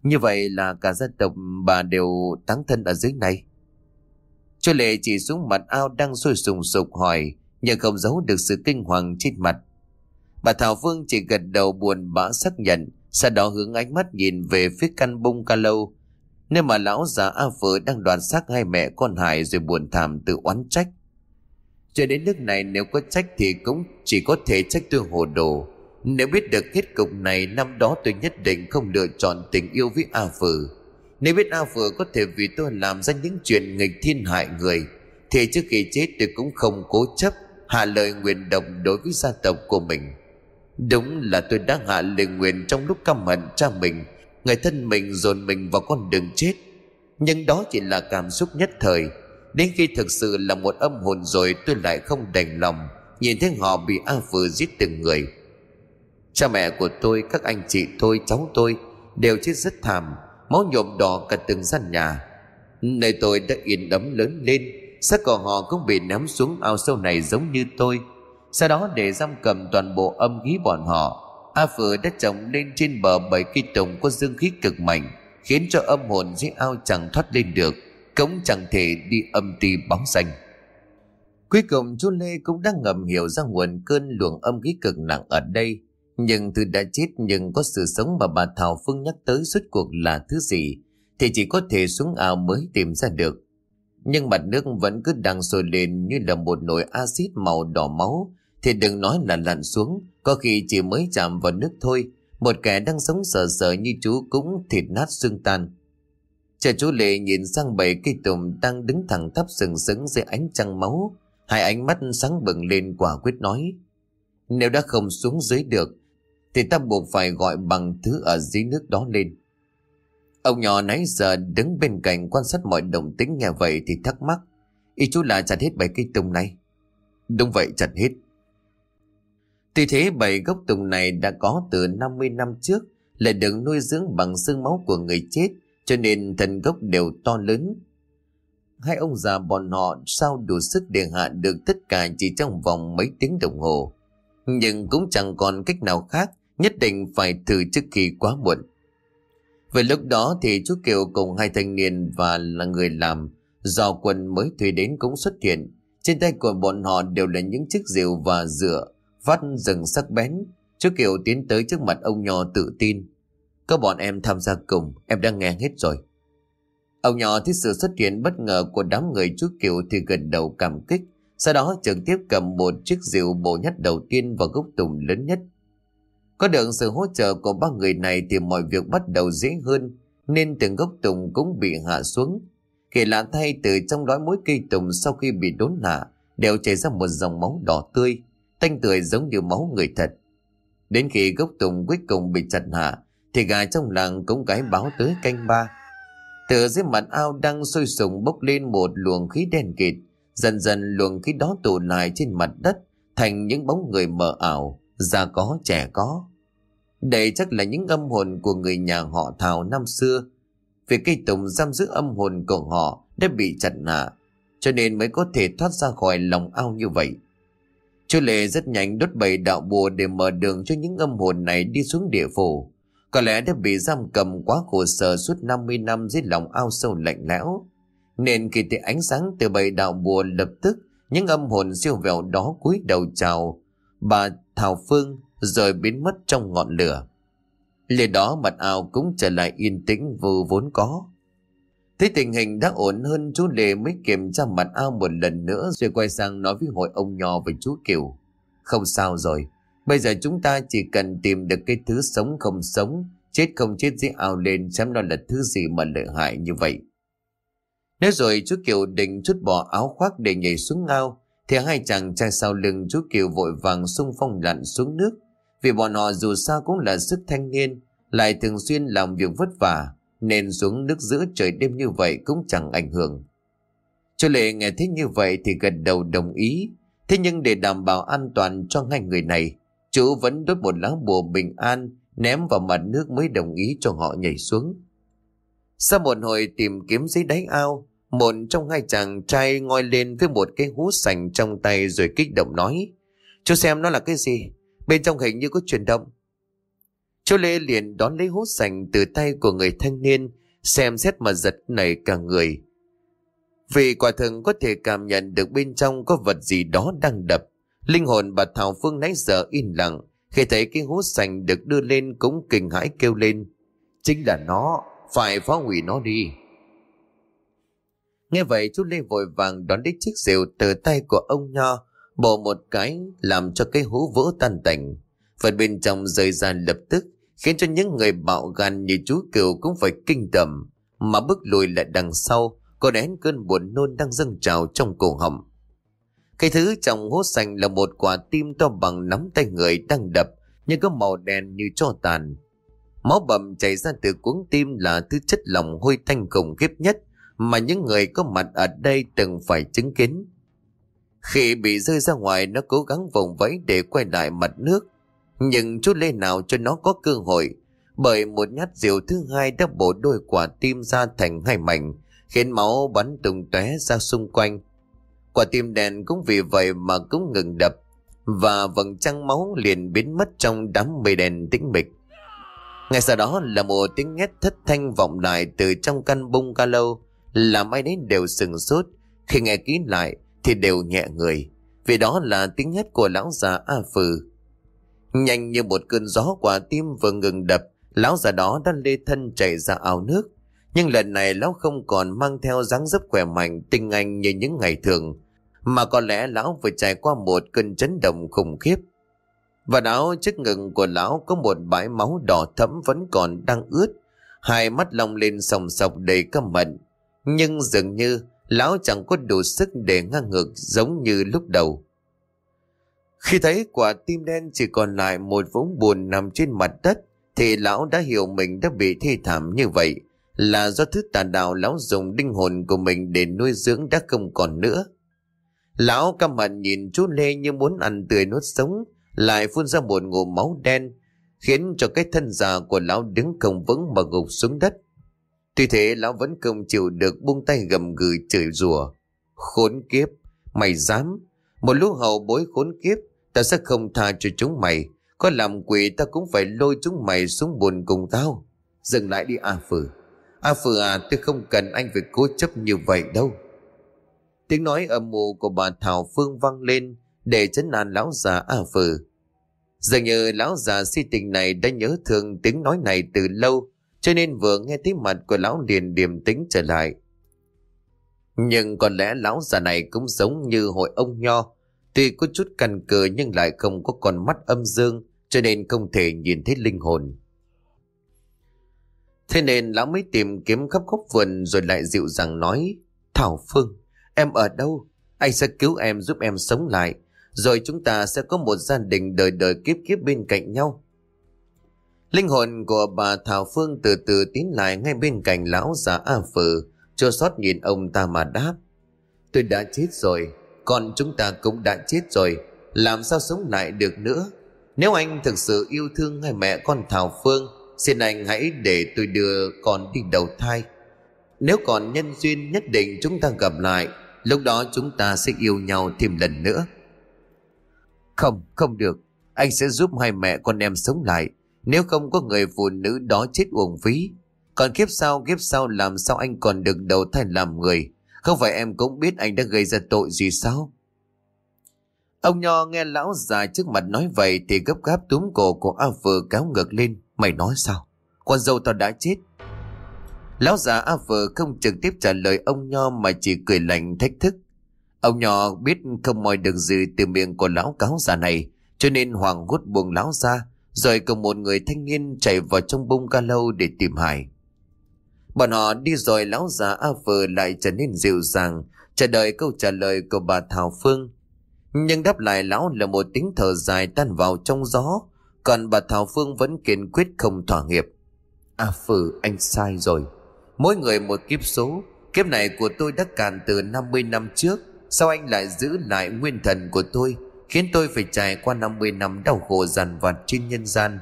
Như vậy là cả gia tộc bà đều táng thân ở dưới này. Cho lệ chỉ xuống mặt ao đang sôi sùng sục hỏi, nhưng không giấu được sự kinh hoàng trên mặt bà thảo phương chỉ gật đầu buồn bã xác nhận, sau đó hướng ánh mắt nhìn về phía căn bung ca lâu nơi mà lão già A Phở đang đoàn xác hai mẹ con Hải rồi buồn thảm tự oán trách. Cho đến nước này nếu có trách thì cũng chỉ có thể trách tôi hồ đồ. Nếu biết được kết cục này, năm đó tôi nhất định không lựa chọn tình yêu với A Phở. Nếu biết A Phở có thể vì tôi làm ra những chuyện nghịch thiên hại người, thì trước khi chết tôi cũng không cố chấp, hạ lời nguyện động đối với gia tộc của mình. Đúng là tôi đã hạ lời nguyện trong lúc căm hận cha mình. Người thân mình dồn mình vào con đường chết. Nhưng đó chỉ là cảm xúc nhất thời. Đến khi thực sự là một âm hồn rồi tôi lại không đành lòng. Nhìn thấy họ bị A vừa giết từng người. Cha mẹ của tôi, các anh chị tôi, cháu tôi Đều chết rất thảm. Máu nhộm đỏ cả từng gian nhà. Nơi tôi đã yên ấm lớn lên. Xác của họ cũng bị ném xuống ao sâu này giống như tôi. Sau đó để giam cầm toàn bộ âm khí bọn họ, A Phở đã trồng lên trên bờ bảy cây tùng có dương khí cực mạnh, Khiến cho âm hồn dưới ao chẳng thoát lên được Cống chẳng thể đi âm ti bóng xanh. Cuối cùng chú Lê cũng đang ngầm hiểu ra nguồn cơn luồng âm khí cực nặng ở đây, Nhưng từ đã chết nhưng có sự sống mà bà Thảo Phương nhắc tới suốt cuộc là thứ gì, Thì chỉ có thể xuống ao mới tìm ra được. Nhưng mặt nước vẫn cứ đang sôi lên như là một nồi axit màu đỏ máu thì đừng nói là lặn xuống, Có khi chỉ mới chạm vào nước thôi. Một kẻ đang sống sờ sờ như chú Cũng thịt nát xương tan. Cha chú Lệ nhìn sang bảy cây tùng Đang đứng thẳng tắp sừng sững dưới ánh trăng máu, Hai ánh mắt sáng bừng lên quả quyết nói, Nếu đã không xuống dưới được, Thì ta buộc phải gọi bằng thứ ở dưới nước đó lên. Ông nhỏ nãy giờ đứng bên cạnh quan sát mọi động tính nghe vậy thì thắc mắc, Ý chú là chặt hết bảy cây tùng này? Đúng vậy, chặt hết. Tuy thế bảy gốc tùng này đã có từ 50 năm trước lại được nuôi dưỡng bằng xương máu của người chết cho nên thân gốc đều to lớn. Hai ông già bọn họ sao đủ sức để hạ được tất cả chỉ trong vòng mấy tiếng đồng hồ. Nhưng cũng chẳng còn cách nào khác, nhất định phải thử trước khi quá muộn. Về lúc đó thì chú Kiều cùng hai thanh niên và là người làm do quần mới thuê đến cũng xuất hiện. Trên tay của bọn họ đều là những chiếc rìu và dựa vắt rừng sắc bén. Chú Kiều tiến tới trước mặt ông Nho tự tin. Có bọn em tham gia cùng, Em đã nghe hết rồi. Ông Nho thấy sự xuất hiện bất ngờ của đám người chú Kiều Thì gần đầu cảm kích. Sau đó trực tiếp cầm một chiếc rượu bổ nhất đầu tiên vào gốc tùng lớn nhất. Có được sự hỗ trợ của ba người này Thì mọi việc bắt đầu dễ hơn, Nên từng gốc tùng cũng bị hạ xuống. Kể lạ thay từ trong đói mỗi cây tùng sau khi bị đốn hạ, Đều chảy ra một dòng máu đỏ tươi tanh tươi giống như máu người thật. Đến khi gốc tùng cuối cùng bị chặt hạ, thì gà trong làng cũng cái báo tới canh ba. Từ dưới mặt ao đang sôi sùng bốc lên một luồng khí đen kịt, dần dần luồng khí đó tụ lại trên mặt đất thành những bóng người mờ ảo, già có trẻ có. Đây chắc là những âm hồn của người nhà họ Thảo năm xưa. Vì cây tùng giam giữ âm hồn của họ đã bị chặt hạ, cho nên mới có thể thoát ra khỏi lòng ao như vậy. Chú Lệ rất nhanh đốt bầy đạo bùa để mở đường cho những âm hồn này đi xuống địa phủ. Có lẽ đã bị giam cầm quá khổ sở suốt 50 năm dưới lòng ao sâu lạnh lẽo. Nên khi thấy ánh sáng từ bầy đạo bùa lập tức, những âm hồn siêu vẹo đó cúi đầu chào bà Thảo Phương rồi biến mất trong ngọn lửa. Liền đó mặt ao cũng trở lại yên tĩnh vừa vốn có. Thấy tình hình đã ổn hơn chú Lê mới kiểm tra mặt ao một lần nữa rồi quay sang nói với hội ông Nho với chú Kiều. Không sao rồi, bây giờ chúng ta chỉ cần tìm được cái thứ sống không sống, chết không chết dưới ao lên xem nó là thứ gì mà lợi hại như vậy. Nếu rồi chú Kiều định chút bỏ áo khoác để nhảy xuống ao, thì hai chàng trai sau lưng chú Kiều vội vàng xung phong lặn xuống nước. Vì bọn họ dù sao cũng là sức thanh niên, lại thường xuyên làm việc vất vả, nên xuống nước giữa trời đêm như vậy cũng chẳng ảnh hưởng. Cho Lệ nghe thấy như vậy thì gật đầu đồng ý. Thế nhưng để đảm bảo an toàn cho hai người này, chú vẫn đốt một lá bùa bình an ném vào mặt nước mới đồng ý cho họ nhảy xuống. Sau một hồi tìm kiếm dưới đáy ao, một trong hai chàng trai ngoi lên với một cái hú sành trong tay rồi kích động nói. Chú xem nó là cái gì? Bên trong hình như có chuyển động. Chú Lê liền đón lấy hút sành từ tay của người thanh niên, xem xét mà giật nảy cả người. Vì quả thường có thể cảm nhận được bên trong có vật gì đó đang đập. Linh hồn bà Thảo Phương nãy giờ yên lặng, khi thấy cái hút sành được đưa lên cũng kinh hãi kêu lên. Chính là nó, phải phá hủy nó đi. Nghe vậy chú Lê vội vàng đón lấy chiếc rượu từ tay của ông Nho, bổ một cái làm cho cái hú vỡ tan tành. Phần bên trong rơi ra lập tức, khiến cho những người bạo gan như chú Kiều cũng phải kinh tởm, mà bước lùi lại đằng sau, có nén cơn buồn nôn đang dâng trào trong cổ họng. Cái thứ trong hố xanh là một quả tim to bằng nắm tay người đang đập, nhưng có màu đen như cho tàn. Máu bầm chảy ra từ cuống tim là thứ chất lỏng hôi tanh khủng khiếp nhất mà những người có mặt ở đây từng phải chứng kiến. Khi bị rơi ra ngoài nó cố gắng vùng vẫy để quay lại mặt nước, nhưng chút lê nào cho nó có cơ hội bởi một nhát diều thứ hai đã bổ đôi quả tim ra thành hai mảnh, khiến máu bắn tung tóe ra xung quanh. Quả tim đèn cũng vì vậy mà cũng ngừng đập, và vầng trăng máu liền biến mất trong đám mây đèn tĩnh mịch. Ngay sau đó là một tiếng hét thất thanh vọng lại từ trong căn bung ca lâu làm ai đến đều sừng sốt khi nghe kỹ lại thì đều nhẹ người, vì đó là tiếng hét của lão già A Phừ Nhanh như một cơn gió quả tim vừa ngừng đập, lão già đó đã lê thân chạy ra ao nước. Nhưng lần này lão không còn mang theo dáng dấp khỏe mạnh tinh anh như những ngày thường, mà có lẽ lão vừa trải qua một cơn chấn động khủng khiếp. Và áo trước ngực của lão có một bãi máu đỏ thẫm vẫn còn đang ướt, hai mắt long lên sòng sọc đầy căm mận. Nhưng dường như lão chẳng có đủ sức để ngang ngược giống như lúc đầu. Khi thấy quả tim đen chỉ còn lại một vũng buồn nằm trên mặt đất, thì lão đã hiểu mình đã bị thi thảm như vậy, là do thứ tà đạo lão dùng linh hồn của mình để nuôi dưỡng đã không còn nữa. Lão căm hận nhìn chú Lê như muốn ăn tươi nuốt sống, lại phun ra một ngụm máu đen, khiến cho cái thân già của lão đứng không vững mà gục xuống đất. Tuy thế lão vẫn không chịu được buông tay gầm gừ chửi rủa Khốn kiếp, mày dám, một lúc hầu bối khốn kiếp, Ta sẽ không tha cho chúng mày. Có làm quỷ ta cũng phải lôi chúng mày xuống buồn cùng tao. Dừng lại đi, A Phừ. A Phừ à tôi không cần anh phải cố chấp như vậy đâu. Tiếng nói âm mù của bà Thảo Phương vang lên Để chấn an lão già A Phừ. Dường như lão già si tình này đã nhớ thương tiếng nói này từ lâu, Cho nên vừa nghe thấy mặt của lão liền điềm tĩnh trở lại. Nhưng có lẽ lão già này cũng giống như hội ông Nho Tuy có chút căn cờ nhưng lại không có con mắt âm dương cho nên không thể nhìn thấy linh hồn. Thế nên lão mới tìm kiếm khắp góc vườn rồi lại dịu dàng nói Thảo Phương, em ở đâu? Anh sẽ cứu em giúp em sống lại rồi chúng ta sẽ có một gia đình đời đời kiếp kiếp bên cạnh nhau. Linh hồn của bà Thảo Phương từ từ tiến lại ngay bên cạnh lão già A Phừ, cho sót nhìn ông ta mà đáp. Tôi đã chết rồi, con chúng ta cũng đã chết rồi Làm sao sống lại được nữa? Nếu anh thực sự yêu thương hai mẹ con Thảo Phương Xin anh hãy để tôi đưa con đi đầu thai. Nếu còn nhân duyên nhất định chúng ta gặp lại Lúc đó chúng ta sẽ yêu nhau thêm lần nữa. Không, không được. Anh sẽ giúp hai mẹ con em sống lại. Nếu không có người phụ nữ đó chết uổng phí. Còn kiếp sau kiếp sau làm sao anh còn được đầu thai làm người? Không phải em cũng biết anh đã gây ra tội gì sao? Ông Nho nghe lão già trước mặt nói vậy thì gấp gáp túm cổ của A Vừa kéo ngược lên. Mày nói sao? Con dâu tao đã chết. Lão già A Vừa không trực tiếp trả lời ông Nho mà chỉ cười lạnh thách thức. Ông Nho biết không moi được gì từ miệng của lão cáo già này, cho nên hoàng hốt buông lão ra, rồi cùng một người thanh niên chạy vào trong bung ca lâu để tìm Hải. Bọn họ đi rồi lão già A Vừa lại trở nên dịu dàng, chờ đợi câu trả lời của bà Thảo Phương. Nhưng đáp lại lão là một tiếng thở dài tan vào trong gió, còn bà Thảo Phương vẫn kiên quyết không thỏa hiệp. A Phừ anh sai rồi. Mỗi người một kiếp số. Kiếp này của tôi đã cạn từ 50 năm trước. Sao anh lại giữ lại nguyên thần của tôi, Khiến tôi phải trải qua 50 năm đau khổ dằn vặt trên nhân gian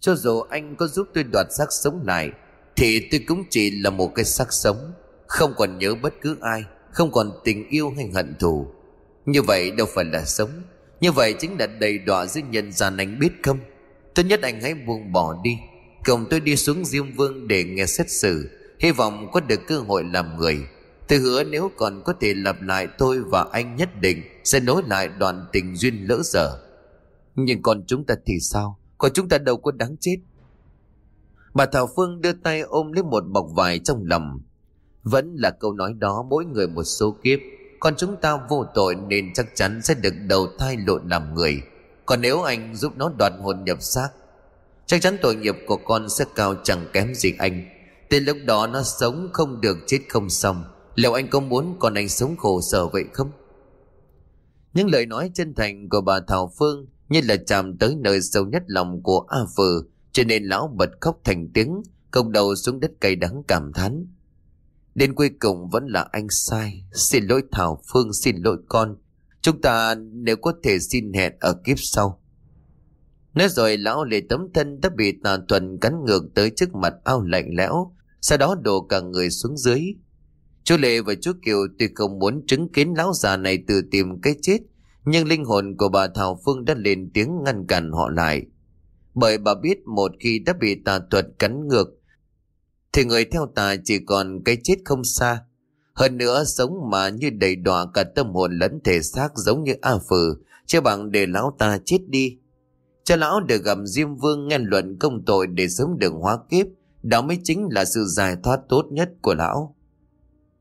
Cho dù anh có giúp tôi đoạt xác sống lại thì tôi cũng chỉ là một cái xác sống, Không còn nhớ bất cứ ai, Không còn tình yêu hay hận thù Như vậy đâu phải là sống Như vậy chính là đầy đọa giữa nhân gian anh biết không Tốt nhất anh hãy buông bỏ đi Cùng tôi đi xuống Diêm Vương để nghe xét xử Hy vọng có được cơ hội làm người Tôi hứa nếu còn có thể lặp lại tôi và anh nhất định sẽ nối lại đoạn tình duyên lỡ dở. Nhưng còn chúng ta thì sao? Còn chúng ta đâu có đáng chết. Bà Thảo Phương đưa tay ôm lấy một bọc vải trong lòng. Vẫn là câu nói đó mỗi người một số kiếp. Còn chúng ta vô tội nên chắc chắn sẽ được đầu thai lộn làm người. Còn nếu anh giúp nó đoạt hồn nhập xác, chắc chắn tội nghiệp của con sẽ cao chẳng kém gì anh. Đến lúc đó nó sống không được chết không xong Liệu anh có muốn con anh sống khổ sở vậy không? Những lời nói chân thành của bà Thảo Phương như là chạm tới nơi sâu nhất lòng của A Phừ cho nên lão bật khóc thành tiếng công đầu xuống đất cay đắng cảm thán. Đến cuối cùng vẫn là anh sai Xin lỗi Thảo Phương xin lỗi con Chúng ta nếu có thể xin hẹn ở kiếp sau Nói rồi lão lệ tấm thân đã bị tà thuần cắn ngược tới trước mặt ao lạnh lẽo Sau đó đổ cả người xuống dưới Chú Lệ và chú Kiều tuy không muốn chứng kiến lão già này tự tìm cái chết, nhưng linh hồn của bà Thảo Phương đã lên tiếng ngăn cản họ lại. Bởi bà biết một khi đã bị tà thuật cắn ngược, thì người theo tà chỉ còn cái chết không xa. Hơn nữa sống mà như đầy đọa cả tâm hồn lẫn thể xác giống như A Phừ, chưa bằng để lão ta chết đi. Cho lão được gặp Diêm Vương nghe luận công tội để sớm được hóa kiếp, đó mới chính là sự giải thoát tốt nhất của lão.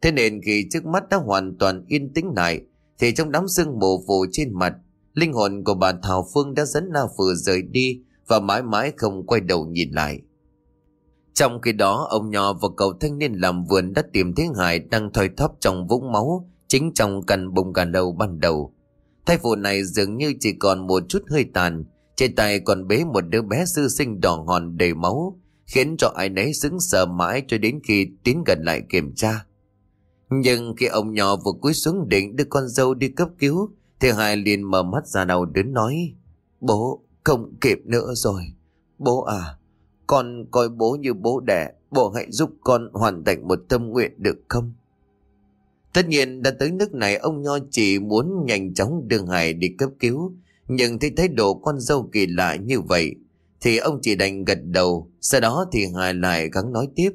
Thế nên khi trước mắt đã hoàn toàn yên tĩnh lại, thì trong đám sương mù phủ trên mặt, linh hồn của bà Thảo Phương đã dẫn Na Phừ rời đi và mãi mãi không quay đầu nhìn lại. Trong khi đó, ông nhỏ và cậu thanh niên làm vườn đã tìm thấy Hải đang thoi thóp trong vũng máu, chính trong căn bông gà đầu ban đầu. Thai phụ này dường như chỉ còn một chút hơi tàn, trên tay còn bế một đứa bé sư sinh đỏ hòn đầy máu, khiến cho ai nấy sững sờ mãi cho đến khi tiến gần lại kiểm tra. Nhưng khi ông nhỏ vừa cúi xuống định đưa con dâu đi cấp cứu, thì Hải liền mở mắt ra đầu đến nói, Bố, không kịp nữa rồi. Bố à, con coi bố như bố đẻ, bố hãy giúp con hoàn thành một tâm nguyện được không? Tất nhiên đã tới nước này ông Nho chỉ muốn nhanh chóng đưa Hải đi cấp cứu, nhưng thấy thái độ con dâu kỳ lạ như vậy, thì ông chỉ đành gật đầu, sau đó thì Hải lại gắng nói tiếp.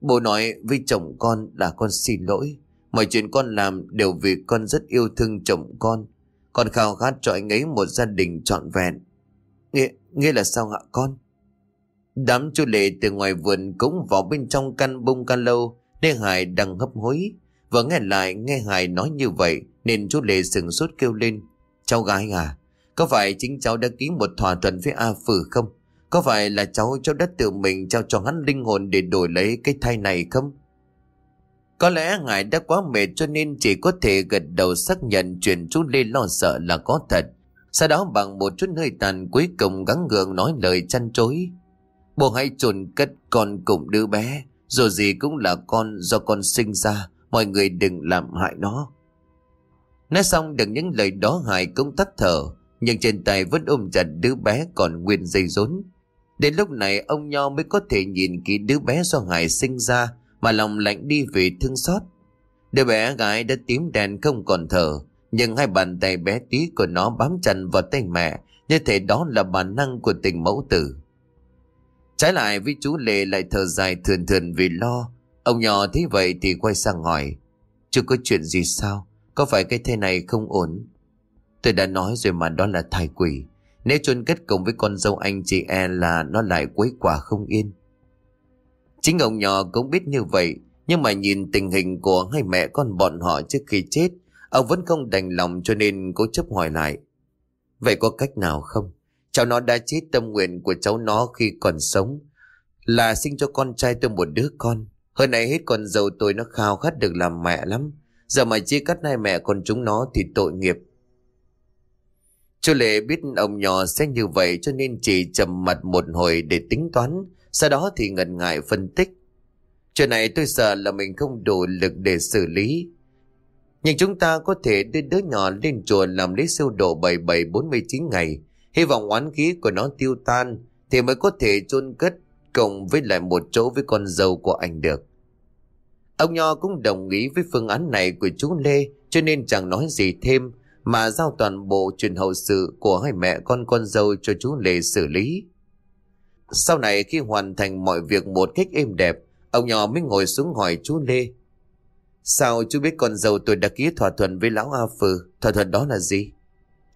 Bố nói với chồng con là con xin lỗi. Mọi chuyện con làm đều vì con rất yêu thương chồng con. Con khao khát cho anh ấy một gia đình trọn vẹn. Nghĩa, nghĩa là sao hả con? Đám chú lệ từ ngoài vườn cũng vào bên trong căn bông ca lâu nên Hải đang hấp hối. Và nghe lại nghe Hải nói như vậy nên chú lệ sừng sốt kêu lên. Cháu gái à, có phải chính cháu đã ký một thỏa thuận với A Phử không? Có phải là cháu cháu đã tự mình trao cho hắn linh hồn để đổi lấy cái thai này không? Có lẽ hải đã quá mệt cho nên chỉ có thể gật đầu xác nhận chuyện chú Lê lo sợ là có thật. Sau đó bằng một chút hơi tàn cuối cùng gắng gượng nói lời chăn chối. Bố hãy chôn cất con cùng đứa bé, dù gì cũng là con do con sinh ra, mọi người đừng làm hại nó. Nói xong được những lời đó Hải cũng tắt thở, nhưng trên tay vẫn ôm chặt đứa bé còn nguyên dây rốn. Đến lúc này ông Nho mới có thể nhìn kỹ đứa bé do Hải sinh ra mà lòng lạnh đi vì thương xót. Đứa bé gái đã tím đèn không còn thở, nhưng hai bàn tay bé tí của nó bám chặt vào tay mẹ, như thể đó là bản năng của tình mẫu tử. Trái lại với chú Lệ lại thở dài thườn thườn vì lo. Ông nhỏ thấy vậy thì quay sang hỏi. Chưa có chuyện gì sao? Có phải cái thế này không ổn? Tôi đã nói rồi mà đó là thai quỷ. Nếu chôn kết cùng với con dâu anh chị e là nó lại quấy quả không yên. Chính ông nhỏ cũng biết như vậy, nhưng mà nhìn tình hình của hai mẹ con bọn họ trước khi chết, ông vẫn không đành lòng cho nên cố chấp hỏi lại. Vậy có cách nào không? Cháu nó đã chết tâm nguyện của cháu nó khi còn sống là sinh cho con trai tôi một đứa con. Hơn này hết con dâu tôi nó khao khát được làm mẹ lắm. Giờ mà chia cắt hai mẹ con chúng nó thì tội nghiệp. Chú Lệ biết ông nhỏ sẽ như vậy cho nên chỉ trầm mặt một hồi để tính toán. Sau đó thì ngần ngại phân tích. Chuyện này tôi sợ là mình không đủ lực để xử lý. Nhưng chúng ta có thể đưa đứa nhỏ lên chùa làm lễ siêu độ 7749 ngày. Hy vọng oán khí của nó tiêu tan thì mới có thể chôn cất cộng với lại một chỗ với con dâu của anh được. Ông Nho cũng đồng ý với phương án này của chú Lê cho nên chẳng nói gì thêm mà giao toàn bộ chuyện hậu sự của hai mẹ con con dâu cho chú Lê xử lý. Sau này khi hoàn thành mọi việc một cách êm đẹp, ông Nho mới ngồi xuống hỏi chú Lê. Sao chú biết con dâu tôi đã ký thỏa thuận với lão A Phừ, thỏa thuận đó là gì?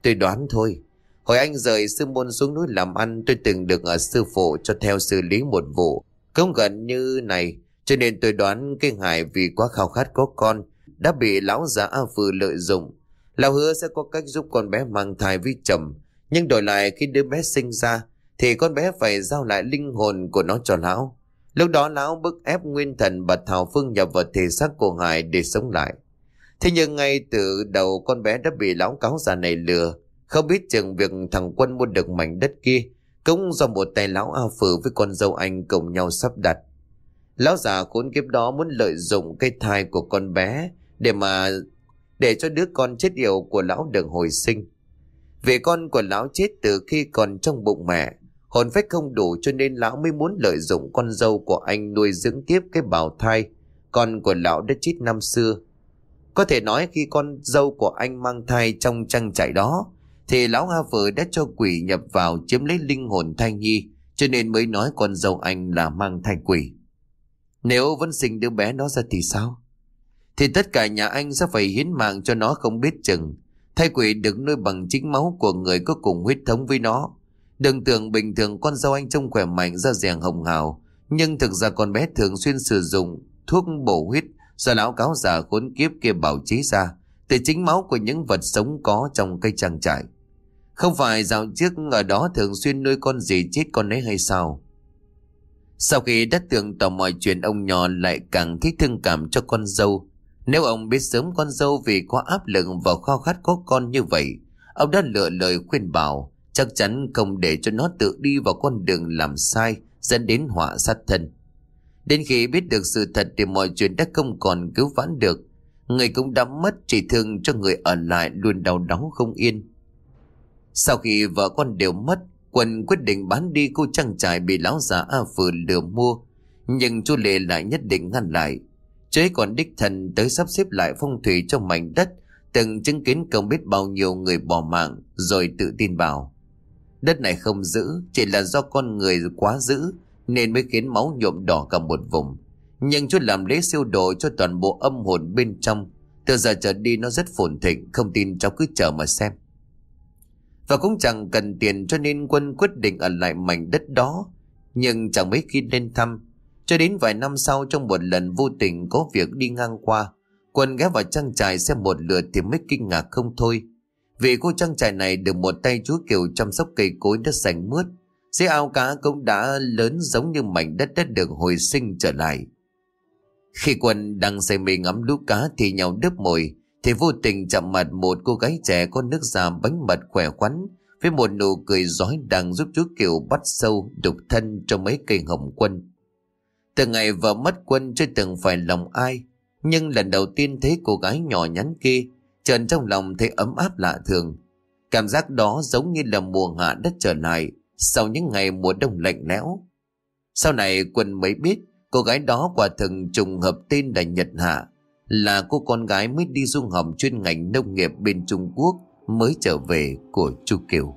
Tôi đoán thôi, Hồi anh rời sư môn xuống núi làm ăn tôi từng được ở sư phụ cho theo xử lý một vụ. Cũng gần như này cho nên tôi đoán cái Hải vì quá khao khát có con đã bị lão già A Phừ lợi dụng. Lão hứa sẽ có cách giúp con bé mang thai với chồng. Nhưng đổi lại khi đứa bé sinh ra thì con bé phải giao lại linh hồn của nó cho lão. Lúc đó lão bức ép nguyên thần bà Thảo Phương nhập vào thể xác của Hải để sống lại. Thế nhưng ngay từ đầu con bé đã bị lão cáo già này lừa không biết chừng việc thằng Quân mua được mảnh đất kia cũng do một tay lão A Phử với con dâu anh cùng nhau sắp đặt. Lão già khốn kiếp đó muốn lợi dụng cây thai của con bé để mà để cho đứa con chết yểu của lão được hồi sinh. Vì con của lão chết từ khi còn trong bụng mẹ, hồn phách không đủ cho nên lão mới muốn lợi dụng con dâu của anh nuôi dưỡng tiếp cái bào thai. Con của lão đã chết năm xưa. Có thể nói khi con dâu của anh mang thai trong trang trại đó, thì lão A Vợ đã cho quỷ nhập vào chiếm lấy linh hồn thai nhi, cho nên mới nói con dâu anh là mang thai quỷ. Nếu vẫn sinh đứa bé đó ra thì sao? Thì tất cả nhà anh sẽ phải hiến mạng cho nó không biết chừng. Thai quỷ được nuôi bằng chính máu của người có cùng huyết thống với nó. Đừng tưởng bình thường con dâu anh trông khỏe mạnh ra rèn hồng hào, nhưng thực ra con bé thường xuyên sử dụng thuốc bổ huyết do lão cáo già khốn kiếp kia bảo trí ra, từ chính máu của những vật sống có trong cây trang trại. Không phải dạo trước ở đó thường xuyên nuôi con gì chết con ấy hay sao? Sau khi đã tưởng tỏ mọi chuyện ông nhỏ lại càng thích thương cảm cho con dâu. Nếu ông biết sớm con dâu vì quá áp lực và khao khát có con như vậy, ông đã lựa lời khuyên bảo, chắc chắn không để cho nó tự đi vào con đường làm sai, dẫn đến họa sát thân. Đến khi biết được sự thật thì mọi chuyện đã không còn cứu vãn được. Người cũng đã mất chỉ thương cho người ở lại luôn đau đớn không yên. Sau khi vợ con đều mất, Quân quyết định bán đi khu trang trại bị lão già A Phừ lừa mua. Nhưng chú Lệ lại nhất định ngăn lại. Chế còn đích thần tới sắp xếp lại phong thủy trong mảnh đất, từng chứng kiến không biết bao nhiêu người bỏ mạng, rồi tự tin bảo. Đất này không giữ, chỉ là do con người quá giữ, nên mới khiến máu nhuộm đỏ cả một vùng. Nhưng chút làm lễ siêu độ cho toàn bộ âm hồn bên trong. Từ giờ trở đi nó rất phồn thịnh, không tin cháu cứ chờ mà xem. Và cũng chẳng cần tiền cho nên quân quyết định ở lại mảnh đất đó. Nhưng chẳng mấy khi lên thăm. Cho đến vài năm sau trong một lần vô tình có việc đi ngang qua. Quân ghé vào trang trại xem một lượt thì mới kinh ngạc không thôi. Vì cô trang trại này được một tay chú Kiều chăm sóc cây cối đất xanh mướt. Dưới ao cá cũng đã lớn giống như mảnh đất đất được hồi sinh trở lại. Khi quân đang say mê ngắm lũ cá thì nhau đớp mồi, thì vô tình chạm mặt một cô gái trẻ có nước da bánh mật khỏe khoắn với một nụ cười giói đang giúp chú Kiều bắt sâu đục thân trong mấy cây hồng quân. Từ ngày vợ mất quân chưa từng phải lòng ai, nhưng lần đầu tiên thấy cô gái nhỏ nhắn kia, trần trong lòng thấy ấm áp lạ thường. Cảm giác đó giống như là mùa hạ đất trở lại sau những ngày mùa đông lạnh lẽo. Sau này quân mới biết cô gái đó quả thực trùng hợp tên là Nhật Hạ, là cô con gái mới đi du học chuyên ngành nông nghiệp bên Trung Quốc mới trở về của Chu Kiều.